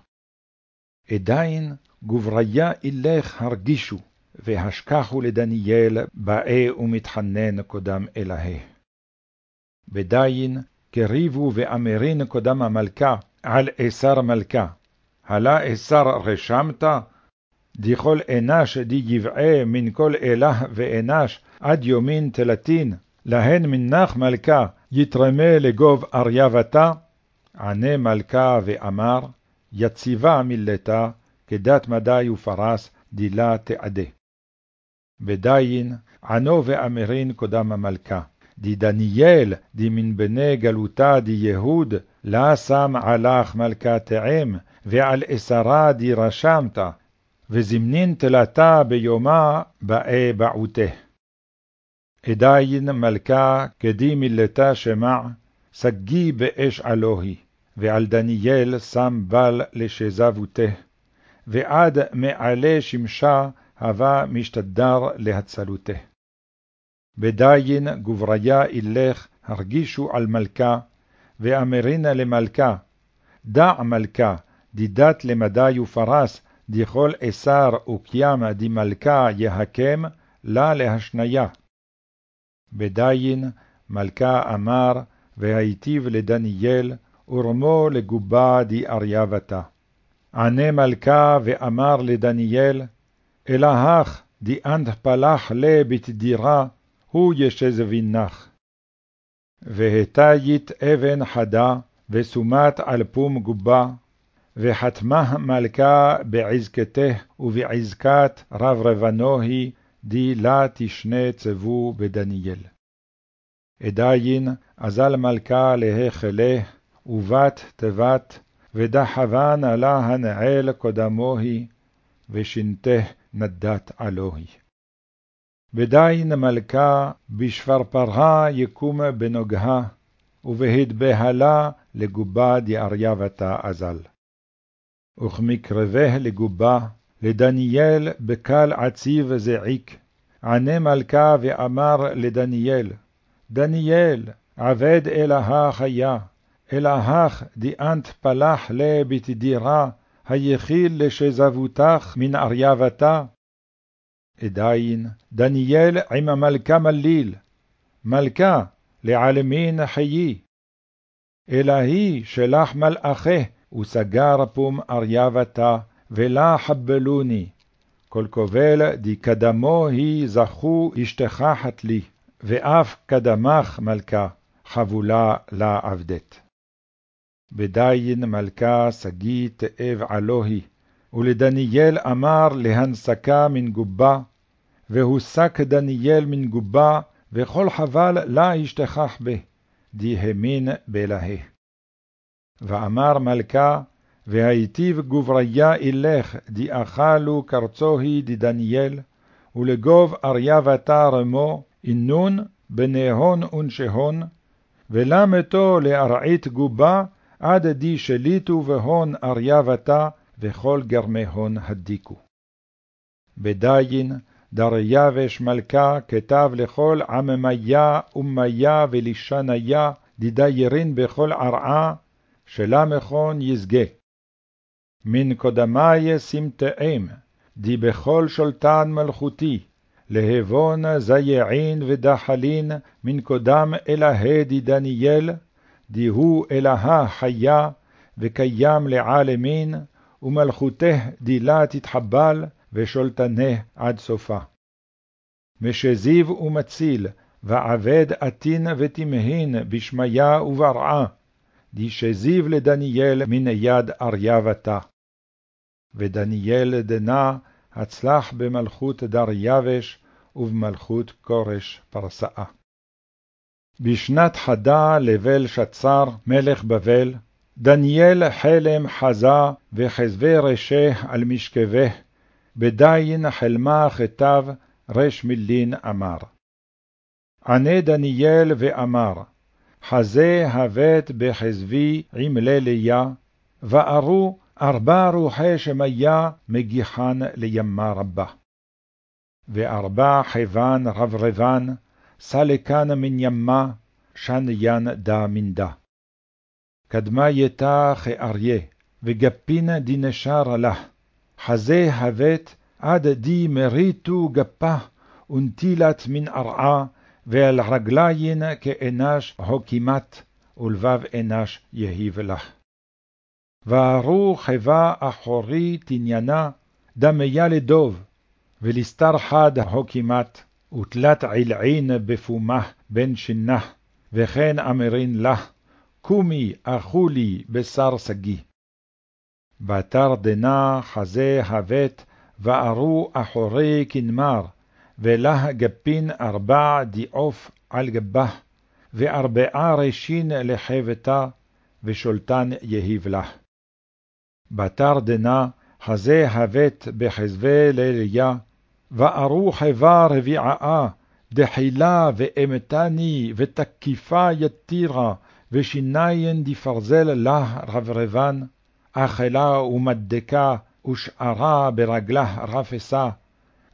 S1: עדיין גובריה אילך הרגישו, והשכחו לדניאל באה ומתחנן קודם אלהה. בדיין קריבו ואמרין קודם המלכה על אסר מלכה, הלה אסר רשמת? דכל אנש די יבעה מן כל אלה ואנש עד יומין תלתין, להן מנח מלכה יתרמה לגוב אריבתה? ענה מלכה ואמר, יציבה מילתה, כדת מדי ופרס, דילה תעדה. ודיין, ענו ואמרין קודם המלכה, די דניאל, די מן בני גלותה די יהוד, לה שם עלך מלכה תאם, ועל אסרה די רשמת, וזמנין תלתה ביומה באי בעותה. עדיין מלכה כדי מילתה שמע, סגי באש אלוהי, ועל דניאל שם בל לשזבותה, ועד מעלה שמשה הווה משתדר להצלותה. בדיין גובריה אילך הרגישו על מלכה, ואמרינה למלכה, דע מלכה, דידת למדי ופרס, דכל אסר וקיימה דמלכה יהקם, לה להשניה. בדיין מלכה אמר, והיטיב לדניאל, ורמו לגובה די אריבתה. ענה מלכה ואמר לדניאל, אלהך דיאנת פלח לה בתדירה, הוא ישזבינך. והתית אבן חדה, ושומת על פום גובה, וחתמה מלכה בעזקתה ובעזקת רב רבנוהי, די לה תשנה צבו בדניאל. עדיין אזל מלכה להיכלה, ובת תבת, ודחבן עלה הנעל קודמוהי, ושנתה נדת אלוהי. ודיין מלכה בשפרפרה יקום בנוגה, ובהתבהלה לגובה דאריבתה אזל. וכמקרבה לגובה, לדניאל בקל עציב זעיק, ענה מלכה ואמר לדניאל, דניאל, עבד אלהה חיה, אלהך דיאנת פלח לה בתדירה, היחיל לשזבותך מן אריבתה? עדיין, דניאל עם המלכה מליל, מלכה, לעלמין חיי. אלהי שלח מלאכה, וסגר פום אריבתה, ולה חבלוני. כל כובל די קדמו היא זכו אשתכחת לי, ואף קדמך מלכה, חבולה לה עבדת. בדיין מלכה שגיא תאב עלוהי, ולדניאל אמר להנסקה מן גובה, והוסק דניאל מן גובה, וכל חבל לה השתכח בה, די המין בלהה. ואמר מלכה, והיטיב גובריה אילך, די אכלו קרצוהי דניאל, ולגוב אריבתה רמו, אינון בני-הון ונשהון, ולמתו לארעית גובה, עד די שליטו בהון אריבתה, וכל גרמי הון הדיקו. בדיין, דריווש מלכה כתב לכל עממיה ומיה ולשניה, דדיירין בכל ערעה, שלמכון יזגה. מן קודמי סמטאם, די בכל שולטן מלכותי, להבון זייעין ודחלין מן קודם אלהה דניאל, די הוא אלהה חיה, וקיים לעלמין, ומלכותה דילה תתחבל, ושולטנה עד סופה. משזיו ומציל, ועבד עתין ותמהין בשמיה וברעה, דשזיו לדניאל מן יד אריה ותא. ודניאל דנה הצלח במלכות דריווש ובמלכות כורש פרסאה. בשנת חדה לבל שצר מלך בבל, דניאל חלם חזה וחזבי רשה על משכבה, בדין חלמה כתב רש מילין אמר. ענה דניאל ואמר, חזה הבט בחזבי עם לליה, וארו ארבע רוחי שמיה מגיחן לימה רבה. וארבע חבן רברבן, סלקן מן ימה, שניין דה מן דה. קדמה יתה כאריה, וגפין דנשר לה, חזה הבט עד די מריתו גפה, ונטילת מן ארעה, ועל רגליין כאנש הוקימת, ולבב אנש יהיב לך. וארו חבה אחורי תניינה, דמיה לדוב, ולסתר חד הוקימת, ותלת עילעין בפומה בין שינה, וכן אמרין לה, קומי אכולי בשר שגי. בתר דנה חזה הבט, וארו אחורי כנמר, ולה גפין ארבע דיעוף על גבה, וארבעה ראשין לחבטה, ושולטן יהיב לך. בתר דנה, חזה הבט בחזבי ליליה, וארו חבה רביעה, דחילה ואמתני, ותקיפה יתירה, ושיניין דפרזל לה רברבן, אכלה ומדקה, ושערה ברגלה רפסה,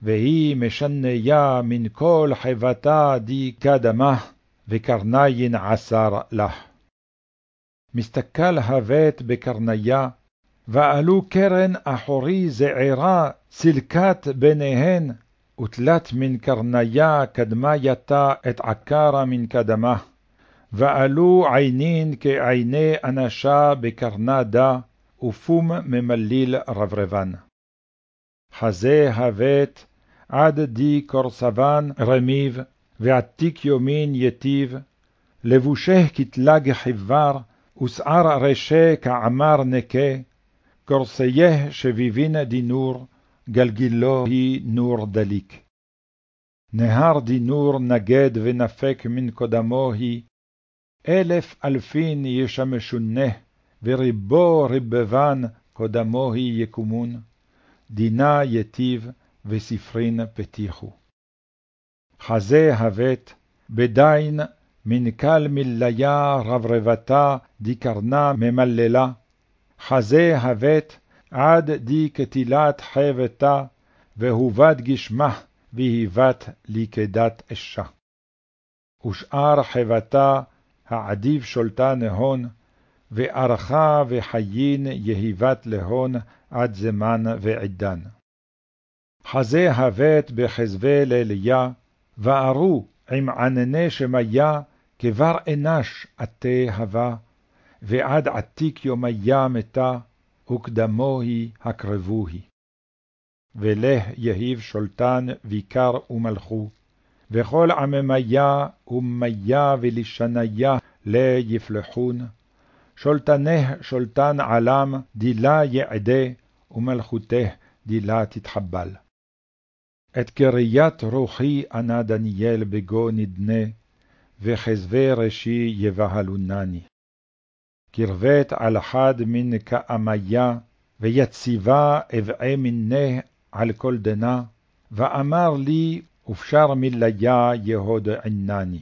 S1: והיא משניה מן כל חבתה די קדמה, וקרנין עשר לך. מסתכל הבט בקרניה, ועלו קרן אחורי זעירה סלקת ביניהן, ותלת מן קרניה קדמה יתה את עקרה מן קדמה. ועלו עינין כעיני אנשה בקרנה דה, ופום ממליל רברבן. חזה הבט, עד די קורסבן רמיב, ועתיק יומין יטיב, לבושה כתלג חיוור, ושער רשה כעמר נקה, קורסיה שביבין דינור, גלגילו היא נור דליק. נהר דינור נגד ונפק מן קודמו היא, אלף אלפין ישמשונה, וריבו ריבבן קודמו היא יקומון, דינה יטיב וספרין פתיחו. חזה הבט, בדין מנכ"ל מליה רברבתה דקרנה ממללה, חזה הבט עד די כתילת חבטה, והובד גשמה, והיבת לכדת אשה. ושאר חבטה העדיף שולטה נהון, וערכה וחיין יהיבת להון עד זמן ועידן. חזה הבט בחזבי ליליה, וארו עם ענני שמיה, כבר אנש עתה הווה, ועד עתיק יומיה מתה, וקדמו היא הקרבו היא. ולה יהיב שולטן ויקר ומלכו, וכל עממיה ומיה ולשניה ליפלחון, שולטנה שולטן עלם דילה יעדה, ומלכותה דילה תתחבל. את קריית רוחי ענה דניאל בגו נדנה, וחזבי ראשי יבהלונני. קרבת על חד מן כאמיה, ויציבה אבעי מנה על כל דנה, ואמר לי, ופשר מליה יהוד ענני.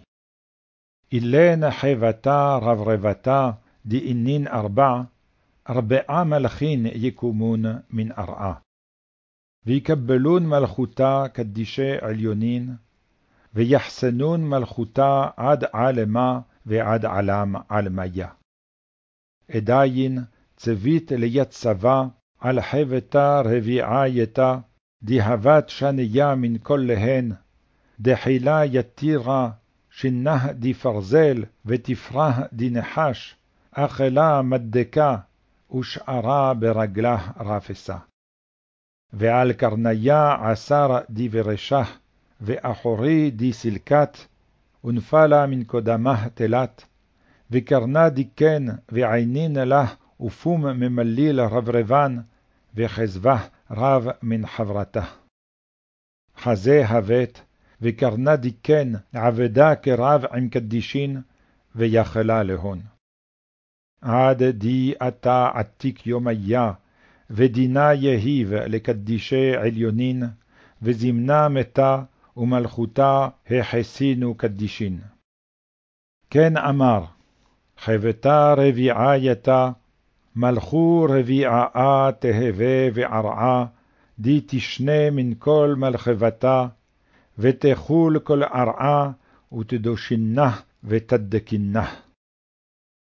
S1: אילן חבתה רברבתה, דאינין ארבע, ארבעה מלכין יקומון מן ארעה. ויקבלון מלכותה קדישי עליונין, ויחסנון מלכותה עד עלמה ועד עלם עלמיה. עדיין צבית ליצבה, על חבטה רביעה יתה, דהבת שניה מן כל להן, דחילה יתירה, שנה דפרזל ותפרח דנחש, אכלה מדקה, ושערה ברגלה רפסה. ועל קרניה עשר דברשה, ואחורי די סלקת, ונפלה מן קודמה תלת, וקרנה דיקן, ועינין לה, ופום ממליל רברבן, וחזבה רב מן חברתה. חזה הבט, וקרנה דיקן, עבדה כרב עם קדישין, ויכלה להון. עד די עתה עתיק יומיה, ודינה יהיב לקדישי עליונין, וזמנה מתה, ומלכותה החסינו קדישין. כן אמר, חבטה רביעה יתה, מלכו רביעה תהווה וערעה, די תשנה מן כל מלכבתה, ותחול כל ערעה, ותדושינה ותדקינה.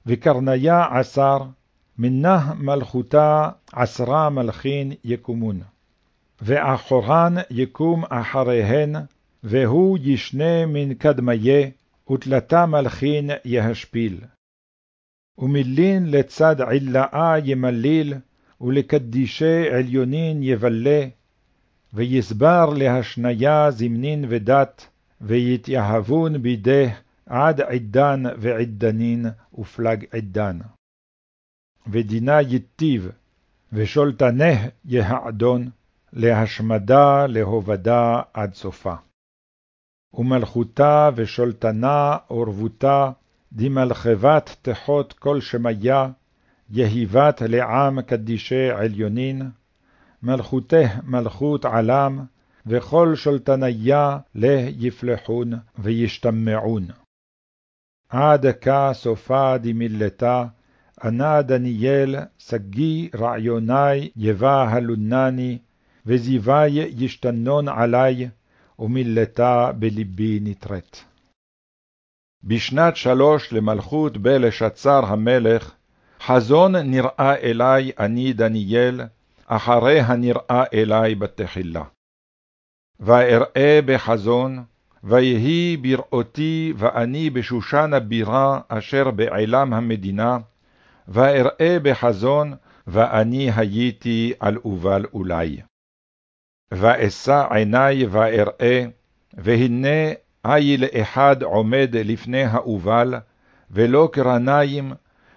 S1: וקרניה עשר, מנה מלכותה עשרה מלכין יקומון. ואחורן יקום אחריהן, והוא ישנה מן קדמיה, ותלתה מלכין יהשפיל. ומילין לצד עילאה ימליל, ולקדישי עליונין יבלה, ויסבר להשניה זמנין ודת, ויתייהבון בידה עד עידן ועידנין ופלג עידן. ודינה יטיב, ושולטנה יהעדון, להשמדה להובדה עד סופה. ומלכותה ושולטנה ורבותה, דמלכבת תחות כל שמיה, יהיבת לעם קדישי עליונין, מלכותה מלכות עלם, וכל שולטניה לה יפלחון וישתמעון. עד כה סופה דמילתה, ענה דניאל, שגי רעיוני יבא הלונני, וזיווי ישתנון עלי, ומילתה בלבי נטרט. בשנת שלוש למלכות בלשצר המלך, חזון נראה אלי אני דניאל, אחרי הנראה אלי בתחילה. ואראה בחזון, ויהי בראותי ואני בשושן הבירה אשר בעלם המדינה, ואראה בחזון, ואני הייתי על אובל אולי. ואשא עיני ואראה, והנה איל אחד עומד לפני האובל, ולא קרניים,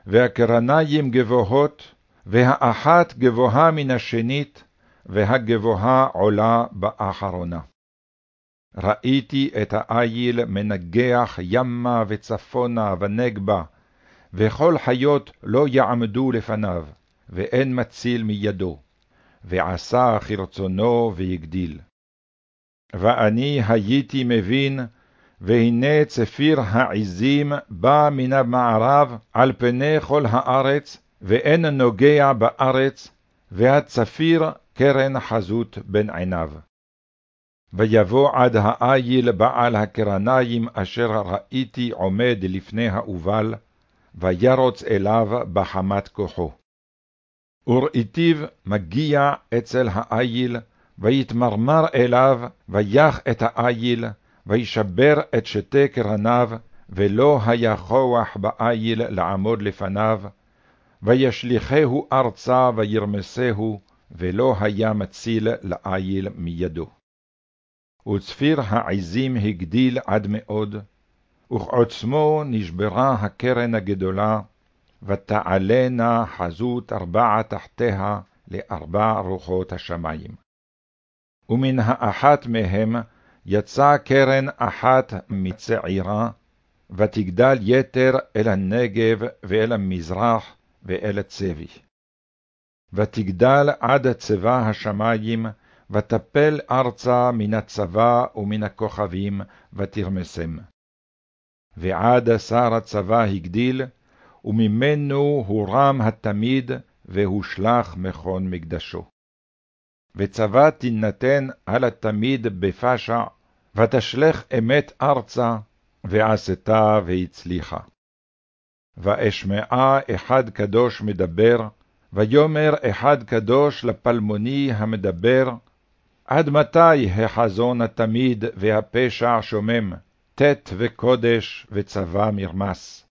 S1: והקרניים גבוהות, והאחת גבוהה מן השנית, והגבוהה עולה באחרונה. ראיתי את האיל מנגח ימה וצפונה ונגבה, וכל חיות לא יעמדו לפניו, ואין מציל מידו, ועשה כרצונו ויגדיל. ואני הייתי מבין, והנה צפיר העזים בא מן המערב על פני כל הארץ, ואין נוגע בארץ, והצפיר קרן חזות בין עיניו. ויבוא עד האיל בעל הקרניים אשר ראיתי עומד לפני האובל, וירוץ אליו בחמת כוחו. וראיתיו מגיע אצל האיל, ויתמרמר אליו, ויח את האיל, וישבר את שתי קרניו, ולא היה כוח באיל לעמוד לפניו, וישליכהו ארצה וירמסהו, ולא היה מציל לאיל מידו. וצפיר העזים הגדיל עד מאוד, וכעוצמו נשברה הקרן הגדולה, ותעלנה חזות ארבע תחתיה לארבע רוחות השמים. ומן האחת מהם יצא קרן אחת מצעירה, ותגדל יתר אל הנגב ואל המזרח ואל הצבי. ותגדל עד צבא השמים, ותפל ארצה מן הצבא ומן הכוכבים, ותרמסם. ועד שר הצבא הגדיל, וממנו הורם התמיד, והושלך מכון מקדשו. וצבא תינתן על התמיד בפשע, ותשלך אמת ארצה, ועשתה והצליחה. ואשמעה אחד קדוש מדבר, ויאמר אחד קדוש לפלמוני המדבר, עד מתי החזון התמיד והפשע שומם, ט' וקודש וצבא מרמס?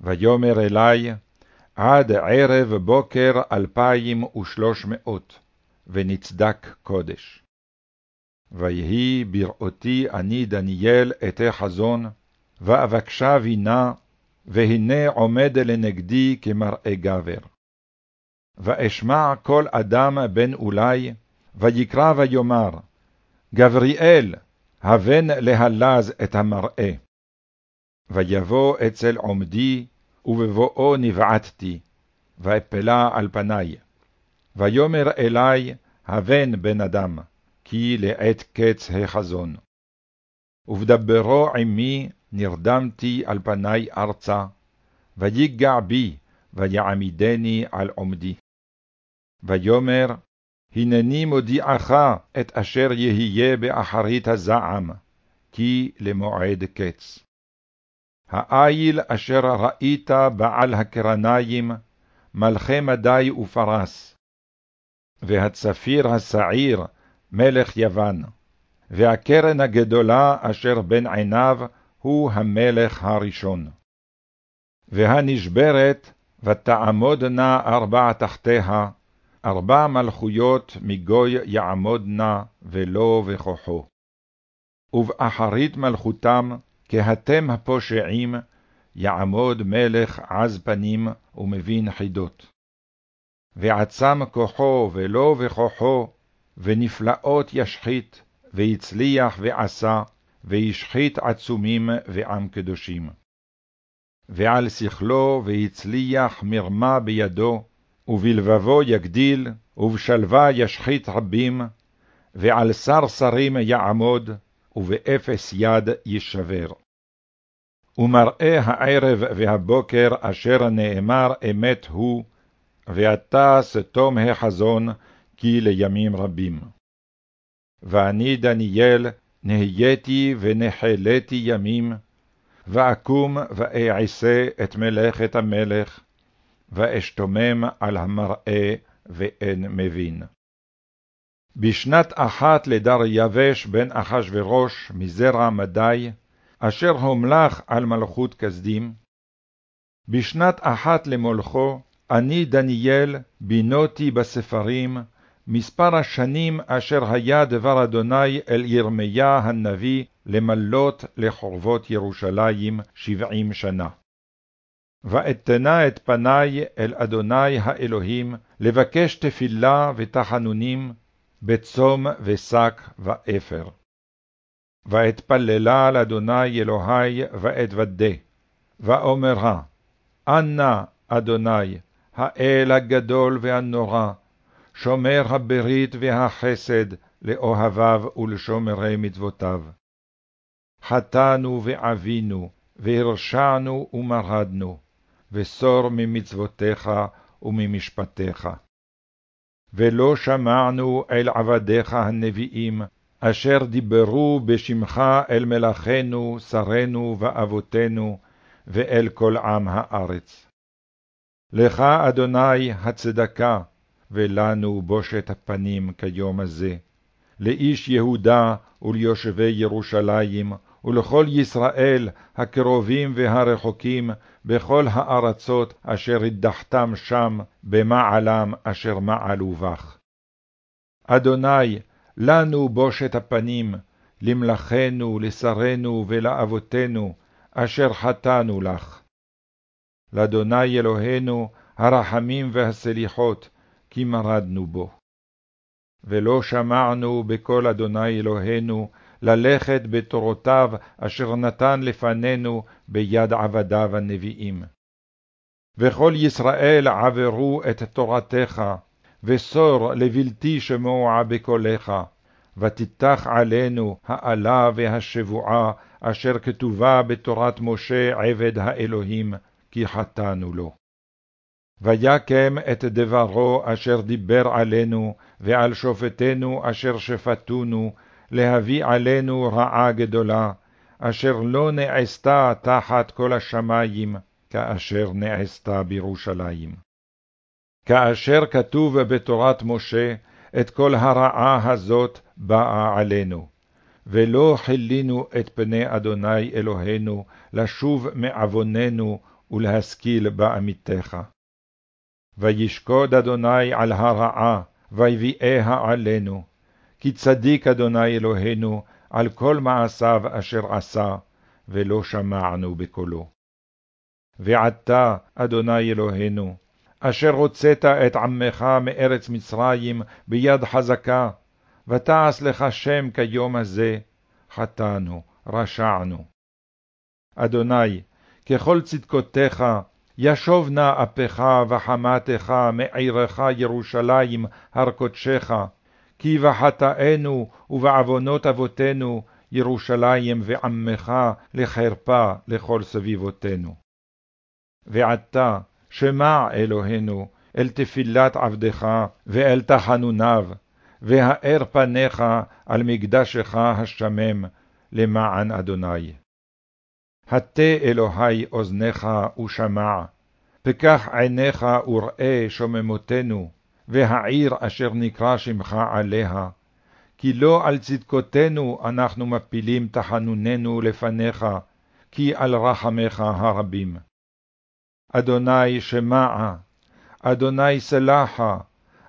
S1: ויאמר אלי, עד ערב בוקר אלפיים ושלוש מאות, ונצדק קודש. ויהי בראותי אני דניאל אתי חזון, ואבקשה בינה, והנה עומד לנגדי כמראה גבר. ואשמע כל אדם בן אולי, ויקרא ויאמר, גבריאל, הבן להלז את המראה. ויבוא אצל עומדי, ובבואו נבעטתי, ואפלה על פני. ויאמר אלי, הבן בן אדם, כי לעת קץ החזון. ובדברו עמי נרדמתי על פני ארצה, ויגע בי, ויעמידני על עומדי. ויאמר, הנני מודיעך את אשר יהיה באחרית הזעם, כי למועד קץ. האיל אשר ראית בעל הקרניים, מלכי מדי ופרס, והצפיר השעיר, מלך יוון, והקרן הגדולה אשר בין עיניו, הוא המלך הראשון. והנשברת, ותעמודנה ארבע תחתיה, ארבע מלכויות מגוי יעמודנה, ולא בכוחו. ובאחרית מלכותם, כהתם הפושעים, יעמוד מלך עז פנים ומבין חידות. ועצם כוחו ולא בכוחו, ונפלאות ישחית, והצליח ועשה, והשחית עצומים ועם קדושים. ועל שכלו והצליח מרמה בידו, ובלבבו יגדיל, ובשלווה ישחית רבים, ועל שר שרים יעמוד, ובאפס יד יישבר. ומראה הערב והבוקר אשר נאמר אמת הוא, ואתה סתום החזון, כי לימים רבים. ואני דניאל נהייתי ונחלתי ימים, ואקום ואעשה את מלאכת המלך, ואשתומם על המראה ואין מבין. בשנת אחת לדריווש בן אחשורוש מזרע מדי, אשר הומלך על מלכות כסדים, בשנת אחת למולכו, אני דניאל בינותי בספרים, מספר השנים אשר היה דבר אדוני אל ירמיה הנביא למלות לחורבות ירושלים שבעים שנה. ואתנה את פני אל אדוני האלוהים, לבקש תפילה ותחנונים, בצום ושק ואפר. ואתפללה על אדוני אלוהי ואתוודה, ואומרה, אנא, אדוני, האל הגדול והנורא, שומר הברית והחסד לאוהביו ולשומרי מצוותיו. חטאנו ועווינו, והרשענו ומרדנו, וסור ממצוותיך וממשפטיך. ולא שמענו אל עבדיך הנביאים, אשר דיברו בשמך אל מלאכינו, שרינו ואבותינו, ואל כל עם הארץ. לך, אדוני, הצדקה, ולנו בושת הפנים כיום הזה. לאיש יהודה וליושבי ירושלים, ולכל ישראל הקרובים והרחוקים, בכל הארצות אשר הדחתם שם, במעלם אשר מעלו בך. אדוני, לנו בושת הפנים, למלכנו, לשרינו ולאבותינו, אשר חטאנו לך. לאדוני אלוהינו, הרחמים והסליחות, כי מרדנו בו. ולא שמענו בקול אדוני אלוהינו, ללכת בתורותיו אשר נתן לפנינו ביד עבדיו הנביאים. וכל ישראל עברו את תורתך, וסור לבלתי שמוע בקולך, ותיתח עלינו האלה והשבועה, אשר כתובה בתורת משה עבד האלוהים, כי חטאנו לו. ויקם את דברו אשר דיבר עלינו, ועל שופטינו אשר שפטונו, להביא עלינו רעה גדולה, אשר לא נעשתה תחת כל השמים, כאשר נעשתה בירושלים. כאשר כתוב בתורת משה, את כל הרעה הזאת באה עלינו. ולא חילינו את פני אדוני אלוהינו, לשוב מעווננו ולהשכיל בעמיתך. וישקוד אדוני על הרעה, ויביאיה עלינו. כי צדיק אדוני אלוהינו על כל מעשיו אשר עשה, ולא שמענו בקולו. ועתה, אדוני אלוהינו, אשר הוצאת את עמך מארץ מצרים ביד חזקה, ותעש לך שם כיום הזה, חטאנו, רשענו. אדוני, ככל צדקותיך, ישוב נא אפך וחמתך מעירך ירושלים, הר קודשך, כי בחטאנו ובעוונות אבותינו ירושלים ועמך לחרפה לכל סביבותינו. ועתה שמע אלוהינו אל תפילת עבדך ואל תחנוניו, והאר פניך על מקדשך השמם למען אדוני. הטה אלוהי אוזניך ושמע, פקח עיניך וראה שוממותנו, והעיר אשר נקרא שמך עליה. כי לא על צדקותינו אנחנו מפילים תחנוננו לפניך, כי על רחמך הרבים. אדוני שמעה, אדוני סלחה,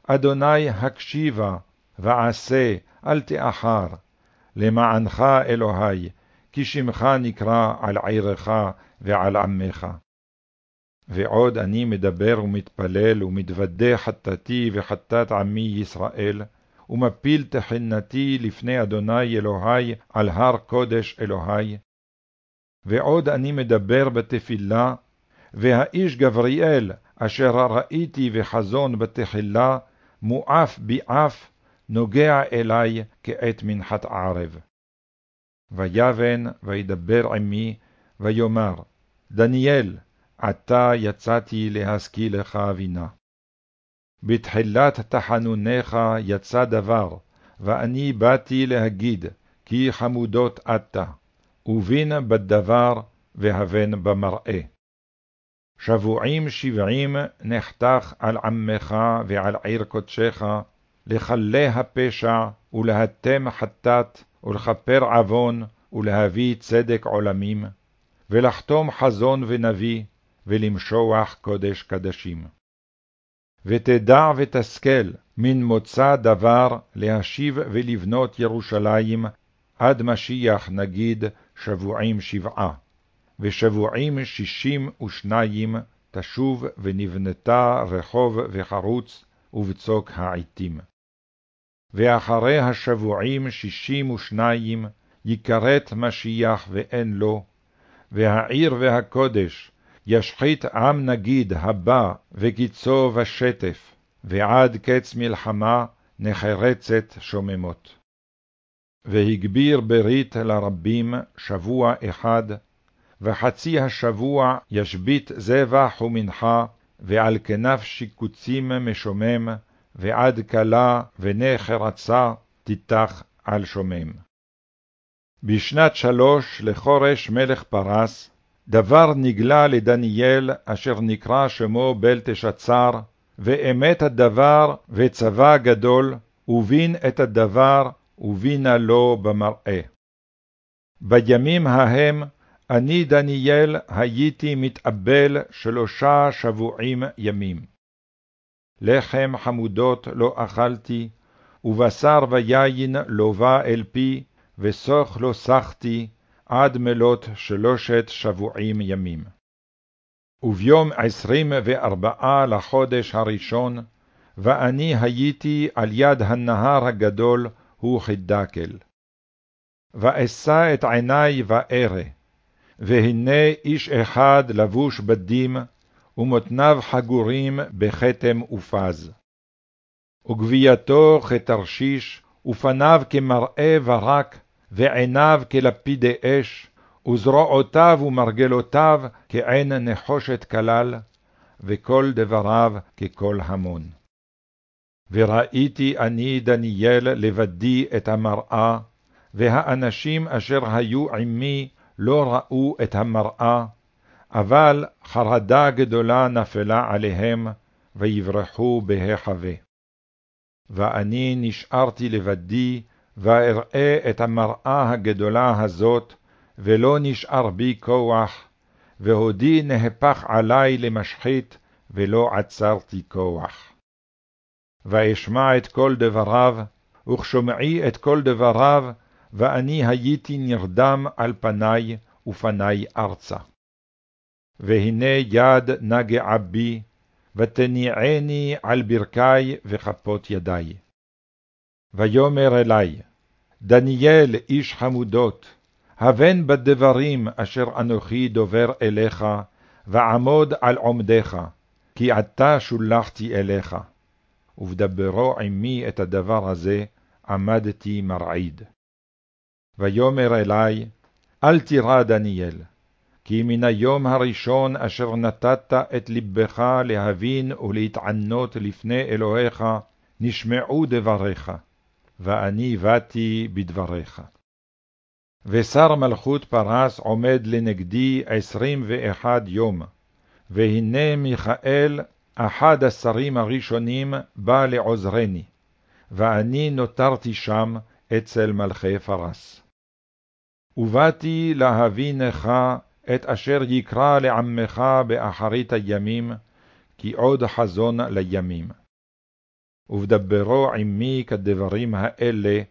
S1: אדוני הקשיבה, ועשה, אל תאחר. למענך, אלוהי, כי שמך נקרא על עירך ועל עמך. ועוד אני מדבר ומתפלל ומתוודה חטאתי וחטאת עמי ישראל, ומפיל תחינתי לפני אדוני אלוהי על הר קודש אלוהי. ועוד אני מדבר בתפילה, והאיש גבריאל, אשר ראיתי וחזון בתחילה, מואף ביעף, נוגע אלי כעת מנחת ערב. ויבן וידבר עמי, ויאמר, דניאל, עתה יצאתי להשכיל לך בינה. בתחילת תחנוניך יצא דבר, ואני באתי להגיד, כי חמודות אתה, ובין בדבר, והבן במראה. שבועים שבעים נחתך על עמך ועל עיר קודשך, לכלה הפשע, ולהתם חטאת, ולכפר עוון, ולהביא צדק עולמים, ולחתום חזון ונביא, ולמשוח קודש קדשים. ותדע ותשכל מן מוצא דבר להשיב ולבנות ירושלים, עד משיח נגיד שבועים שבעה, ושבועים שישים ושניים תשוב ונבנתה רחוב וחרוץ ובצוק העתים. ואחרי השבועים שישים ושניים יכרת משיח ואין לו, והעיר והקודש ישחית עם נגיד הבא וקיצו ושטף, ועד קץ מלחמה נחרצת שוממות. והגביר ברית לרבים שבוע אחד, וחצי השבוע ישבית זבח ומנחה, ועל כנף שיקוצים משומם, ועד כלה ונחרצה תיתח על שומם. בשנת שלוש לחורש מלך פרס, דבר נגלה לדניאל, אשר נקרא שמו בלתשצר, ואמת הדבר וצבא גדול, ובין את הדבר, ובינה לו במראה. בימים ההם, אני דניאל הייתי מתאבל שלושה שבועים ימים. לחם חמודות לא אכלתי, ובשר ויין לא בא אל פי, וסוך לא סחתי, עד מלות שלושת שבועים ימים. וביום עשרים וארבעה לחודש הראשון, ואני הייתי על יד הנהר הגדול, הוא חידקל. ואשא את עיני וארא, והנה איש אחד לבוש בדים, ומותניו חגורים בכתם ופז. וגבייתו כתרשיש, ופניו כמראה ברק, ועיניו כלפידי אש, וזרועותיו ומרגלותיו כעין נחושת כלל, וכל דבריו ככל המון. וראיתי אני דניאל לבדי את המראה, והאנשים אשר היו עמי לא ראו את המראה, אבל חרדה גדולה נפלה עליהם, ויברחו בהיחווה. ואני נשארתי לבדי, ואראה את המראה הגדולה הזאת, ולא נשאר בי כוח, והודי נהפך עלי למשחית, ולא עצרתי כוח. ואשמע את כל דבריו, וכשומעי את כל דבריו, ואני הייתי נרדם על פני, ופני ארצה. והנה יד נגעה בי, ותניעני על ברכי וכפות ידי. ויאמר אלי, דניאל איש חמודות, הבן בדברים אשר אנוכי דובר אליך, ועמוד על עומדיך, כי עתה שולחתי אליך. ובדברו עמי את הדבר הזה, עמדתי מרעיד. ויאמר אלי, אל תירא דניאל, כי מן היום הראשון אשר נתת את לבך להבין ולהתענות לפני אלוהיך, נשמעו דבריך, ואני באתי בדבריך. ושר מלכות פרס עומד לנגדי עשרים ואחד יום, והנה מיכאל, אחד השרים הראשונים, בא לעוזרני, ואני נותרתי שם אצל מלכי פרס. ובאתי להבינך את אשר יקרא לעמך באחרית הימים, כי עוד חזון לימים. ובדברו עמי כדברים האלה,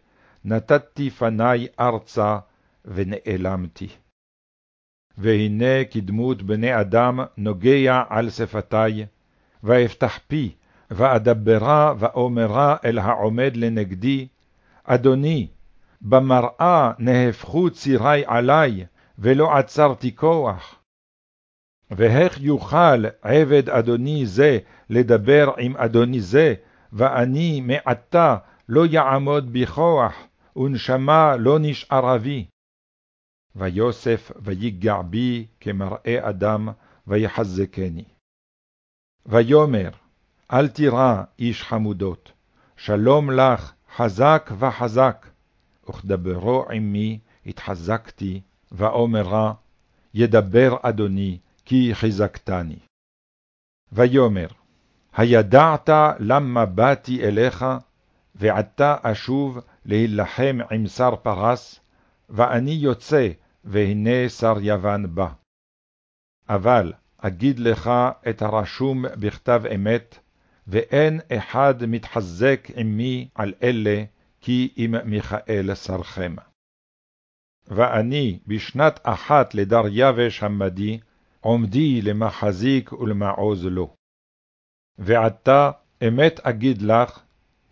S1: נתתי פני ארצה, ונעלמתי. והנה כדמות בני אדם נוגע על שפתי, ואפתח פי, ואדברה ואומרה אל העומד לנגדי, אדוני, במראה נהפכו צירי עלי, ולא עצרתי כוח. והאיך יוכל עבד אדוני זה לדבר עם אדוני זה, ואני מעתה לא יעמוד בכוח, ונשמה לא נשארה בי. ויוסף ויגע בי כמראה אדם, ויחזקני. ויאמר, אל תירא, איש חמודות, שלום לך, חזק וחזק. וכדברו עמי, התחזקתי, ואומרה, ידבר אדוני, כי חיזקתני. ויאמר, הידעת למה באתי אליך, ועתה אשוב להילחם עם שר פרס, ואני יוצא, והנה שר יוון בא. אבל אגיד לך את הרשום בכתב אמת, ואין אחד מתחזק עמי על אלה, כי אם מיכאל שרכם. ואני בשנת אחת לדריווש המדי, עומדי למחזיק ולמעוז לו. ועתה אמת אגיד לך,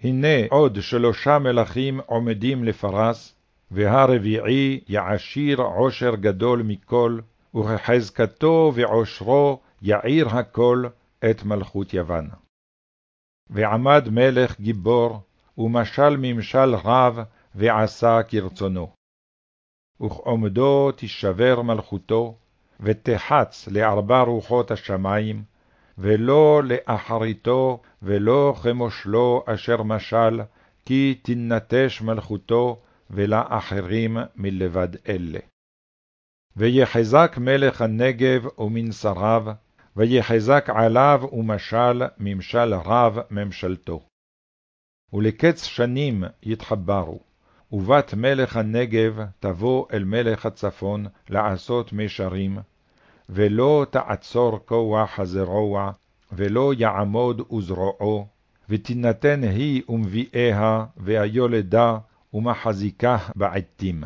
S1: הנה עוד שלושה מלכים עומדים לפרס, והרביעי יעשיר עושר גדול מכל, וכחזקתו ועושרו יעיר הכל את מלכות יוון. ועמד מלך גיבור, ומשל ממשל רב, ועשה כרצונו. וכעומדו תשבר מלכותו, ותחץ לארבע רוחות השמים, ולא לאחריתו, ולא כמושלו אשר משל, כי תנטש מלכותו, ולאחרים מלבד אלה. ויחזק מלך הנגב ומנסריו, ויחזק עליו ומשל ממשל רב ממשלתו. ולקץ שנים יתחברו, ובת מלך הנגב תבוא אל מלך הצפון לעשות מישרים, ולא תעצור כוח הזרוע, ולא יעמוד וזרועו, ותינתן היא ומביאיה, והיולדה, ומחזיקה בעתים.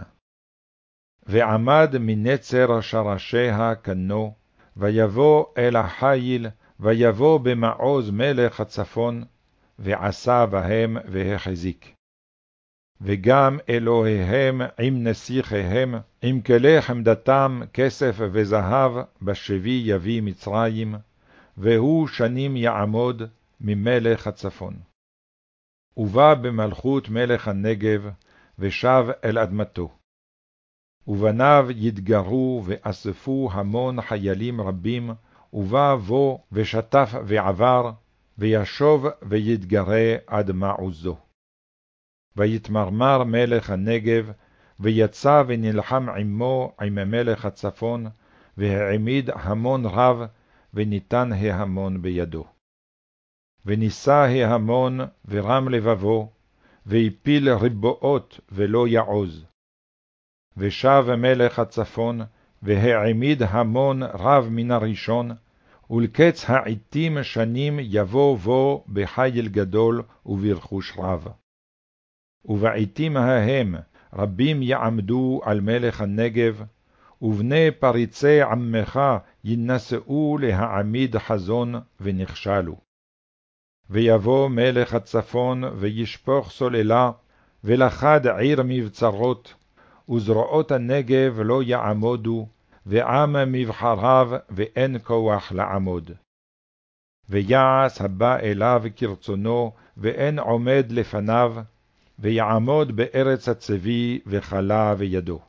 S1: ועמד מנצר שרשיה כנו, ויבוא אל החיל, ויבוא במעוז מלך הצפון, ועשה בהם והחזיק. וגם אלוהיהם עם נסיכיהם, עם כלי חמדתם כסף וזהב, בשבי יביא מצרים, והוא שנים יעמוד ממלך הצפון. ובא במלכות מלך הנגב, ושב אל אדמתו. ובניו יתגרו ואספו המון חיילים רבים, ובא בו ושטף ועבר, וישוב ויתגרה עד מעוזו. ויתמרמר מלך הנגב, ויצא ונלחם עמו עם מלך הצפון, והעמיד המון רב, וניתן ההמון בידו. ונישא ההמון, ורם לבבו, והפיל ריבועות ולא יעוז. ושב מלך הצפון, והעמיד המון רב מן הראשון, ולקץ העתים שנים יבוא בו בחיל גדול וברכוש רב. ובעתים ההם רבים יעמדו על מלך הנגב, ובני פריצי עמך ינשאו להעמיד חזון ונכשלו. ויבוא מלך הצפון וישפוך סוללה, ולכד עיר מבצרות, וזרועות הנגב לא יעמודו, ועם מבחריו ואין כוח לעמוד. ויעש הבא אליו כרצונו, ואין עומד לפניו, ויעמוד בארץ הצבי וכלה וידו.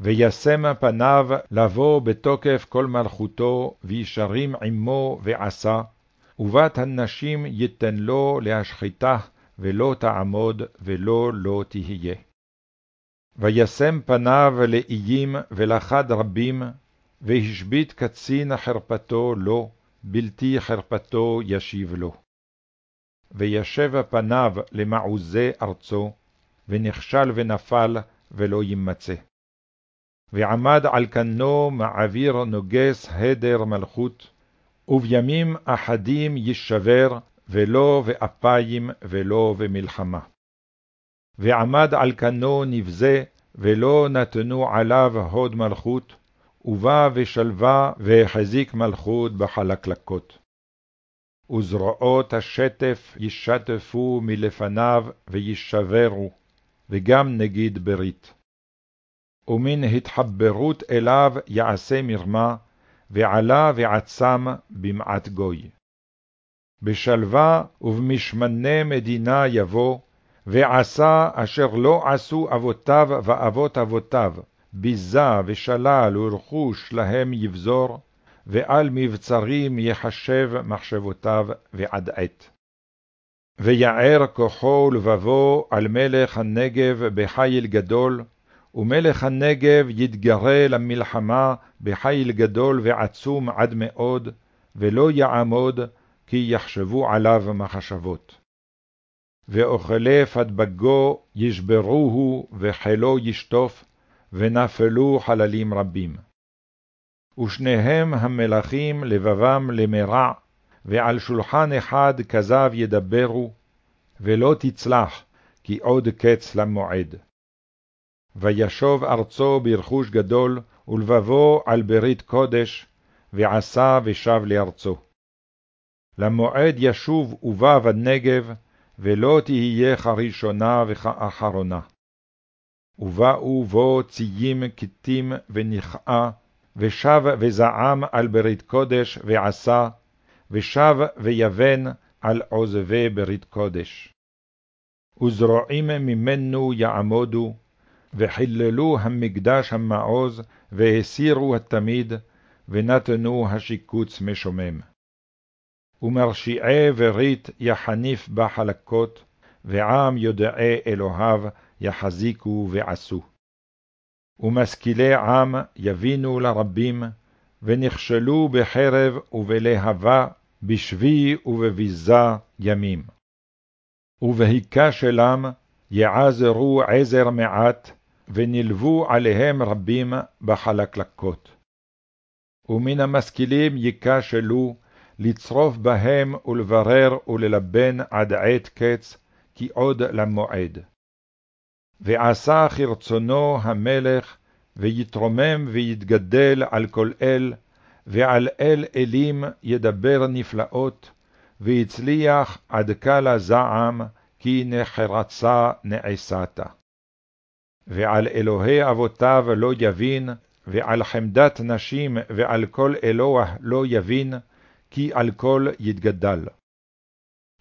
S1: וישם פניו לבוא בתוקף כל מלכותו, וישרים עמו ועשה, ובת הנשים ייתן לו להשחיתה, ולא תעמוד, ולא לא תהיה. וישם פניו לאיים ולחד רבים, והשבית קצין חרפתו לו, בלתי חרפתו ישיב לו. וישב פניו למעוזי ארצו, ונכשל ונפל, ולא ימצא. ועמד על כנו מעביר נוגס הדר מלכות, ובימים אחדים יישבר, ולא ואפיים ולא ומלחמה. ועמד על כנו נבזה, ולא נתנו עליו הוד מלכות, ובא ושלווה והחזיק מלכות בחלקלקות. וזרועות השטף ישטפו מלפניו וישברו, וגם נגיד ברית. ומן התחברות אליו יעשה מרמה, ועלה ועצם במעט גוי. בשלווה ובמשמני מדינה יבוא, ועשה אשר לא עשו אבותיו ואבות אבותיו, ביזה ושלל ורכוש להם יבזור, ועל מבצרים יחשב מחשבותיו ועד עת. ויער כוחו לבבו על מלך הנגב בחיל גדול, ומלך הנגב יתגרה למלחמה בחיל גדול ועצום עד מאוד, ולא יעמוד, כי יחשבו עליו מחשבות. ואוכלי פדבגו ישברוהו, וחילו ישטוף, ונפלו חללים רבים. ושניהם המלכים לבבם למרע, ועל שולחן אחד כזב ידברו, ולא תצלח, כי עוד קץ למועד. וישוב ארצו ברכוש גדול, ולבבו על ברית קודש, ועשה ושב לארצו. למועד ישוב ובא בנגב, ולא תהיה כראשונה וכאחרונה. ובאו בו ציים כתים ונכאה, ושב וזעם על ברית קודש ועשה, ושב ויבן על עוזבי ברית קודש. וזרועים ממנו יעמודו, וחיללו המקדש המעוז, והסירו התמיד, ונתנו השיקוץ משומם. ומרשיעי ברית יחניף בחלקות, ועם יודעי אלוהיו יחזיקו ועשו. ומשכילי עם יבינו לרבים, ונכשלו בחרב ובלהבה, בשבי ובביזה ימים. ובהיכשלם יעזרו עזר מעט, ונלוו עליהם רבים בחלקלקות. ומן המשכילים ייכשלו, לצרוף בהם ולברר וללבן עד עת קץ, כי עוד למועד. ועשה כרצונו המלך, ויתרומם ויתגדל על כל אל, ועל אל אלים ידבר נפלאות, והצליח עד קל זעם, כי נחרצה נעשתה. ועל אלוהי אבותיו לא יבין, ועל חמדת נשים ועל כל אלוה לא יבין, כי על כל יתגדל.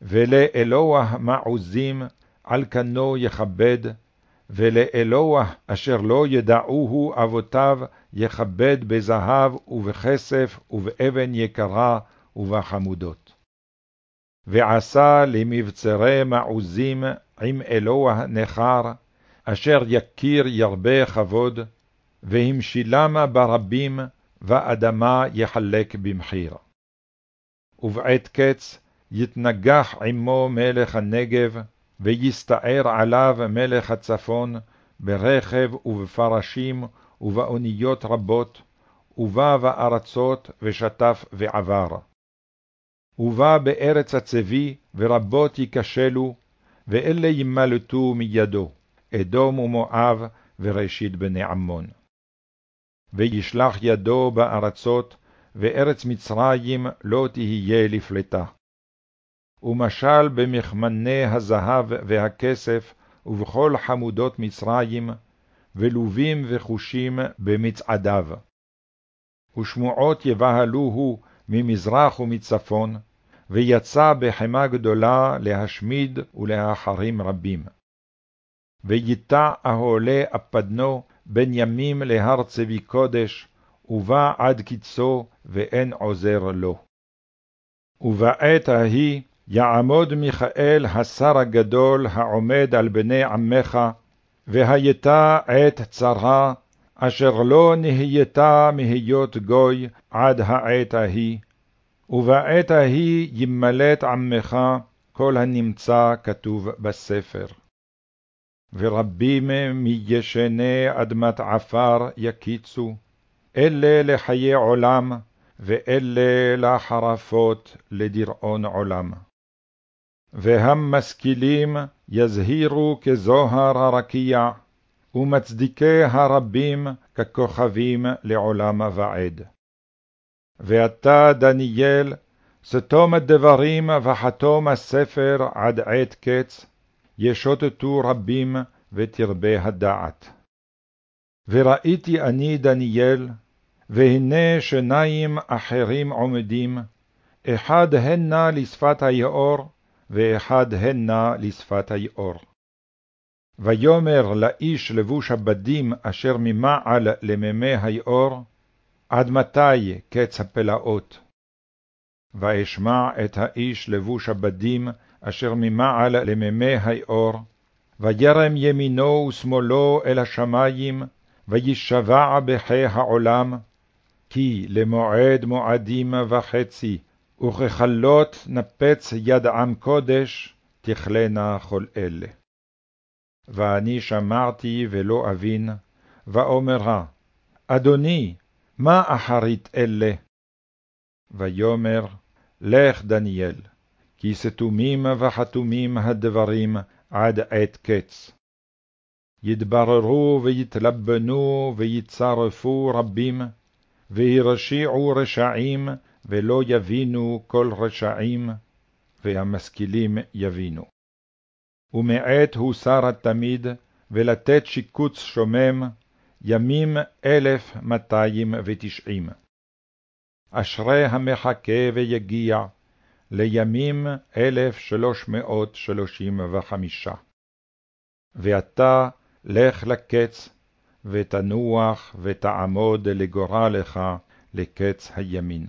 S1: ולאלוה מעוזים על כנו יכבד, ולאלוה אשר לא ידעוהו אבותיו יכבד בזהב ובכסף ובאבן יקרה ובחמודות. ועשה למבצרי מעוזים עם אלוה נכר, אשר יכיר ירבה כבוד, והמשילמה ברבים, ואדמה יחלק במחיר. ובעת קץ יתנגח עמו מלך הנגב, ויסתער עליו מלך הצפון, ברכב ובפרשים ובאוניות רבות, ובא בארצות, ושטף ועבר. ובא בארץ הצבי, ורבות ייכשלו, ואלה ימלטו מידו, אדום ומואב, וראשית בני עמון. וישלח ידו בארצות, וארץ מצרים לא תהיה לפלטה. ומשל במכמני הזהב והכסף, ובכל חמודות מצרים, ולובים וחושים במצעדיו. ושמועות יבהלוהו ממזרח ומצפון, ויצא בחמה גדולה להשמיד ולהחרים רבים. ויטע ההולה אפדנו בין ימים להר צבי קודש, ובא עד קצו, ואין עוזר לו. ובעת ההיא יעמוד מיכאל השר הגדול העומד על בני עמך, והייתה עת צרה, אשר לא נהייתה מהיות גוי עד העת ההיא, ובעת ההיא ימלט עמך כל הנמצא כתוב בספר. ורבים מישני אדמת עפר יקיצו, אלה לחיי עולם, ואלה לחרפות לדיראון עולם. והמשכילים יזהירו כזוהר הרקיע, ומצדיקי הרבים ככוכבים לעולם ועד. ואתה, דניאל, סתום הדברים וחתום הספר עד עת קץ, ישוטטו רבים ותרבה הדעת. וראיתי אני, דניאל, והנה שניים אחרים עומדים, אחד הנה לשפת היאור, ואחד הנה לשפת היאור. ויאמר לאיש לבוש הבדים אשר ממעל למימי היאור, עד מתי קץ הפלאות? ואשמע את האיש לבוש הבדים אשר ממעל למימי היאור, וירם ימינו ושמאלו אל השמים, וישבע בחי העולם, כי למועד מועדים וחצי, וככלות נפץ יד עם קודש, תכלנה כל אלה. ואני שמעתי ולא אבין, ואומרה, אדוני, מה אחרית אלה? ויאמר, לך דניאל, כי סתומים וחתומים הדברים עד עת קץ. יתבררו ויתלבנו ויצרפו רבים, וירשיעו רשעים, ולא יבינו כל רשעים, והמשכילים יבינו. ומעת הוסר התמיד, ולתת שיקוץ שומם, ימים אלף מאתיים ותשעים. אשרי המחכה ויגיע, לימים אלף שלוש מאות שלושים וחמישה. ואתה לך לקץ, ותנוח ותעמוד לגורלך לקץ הימין.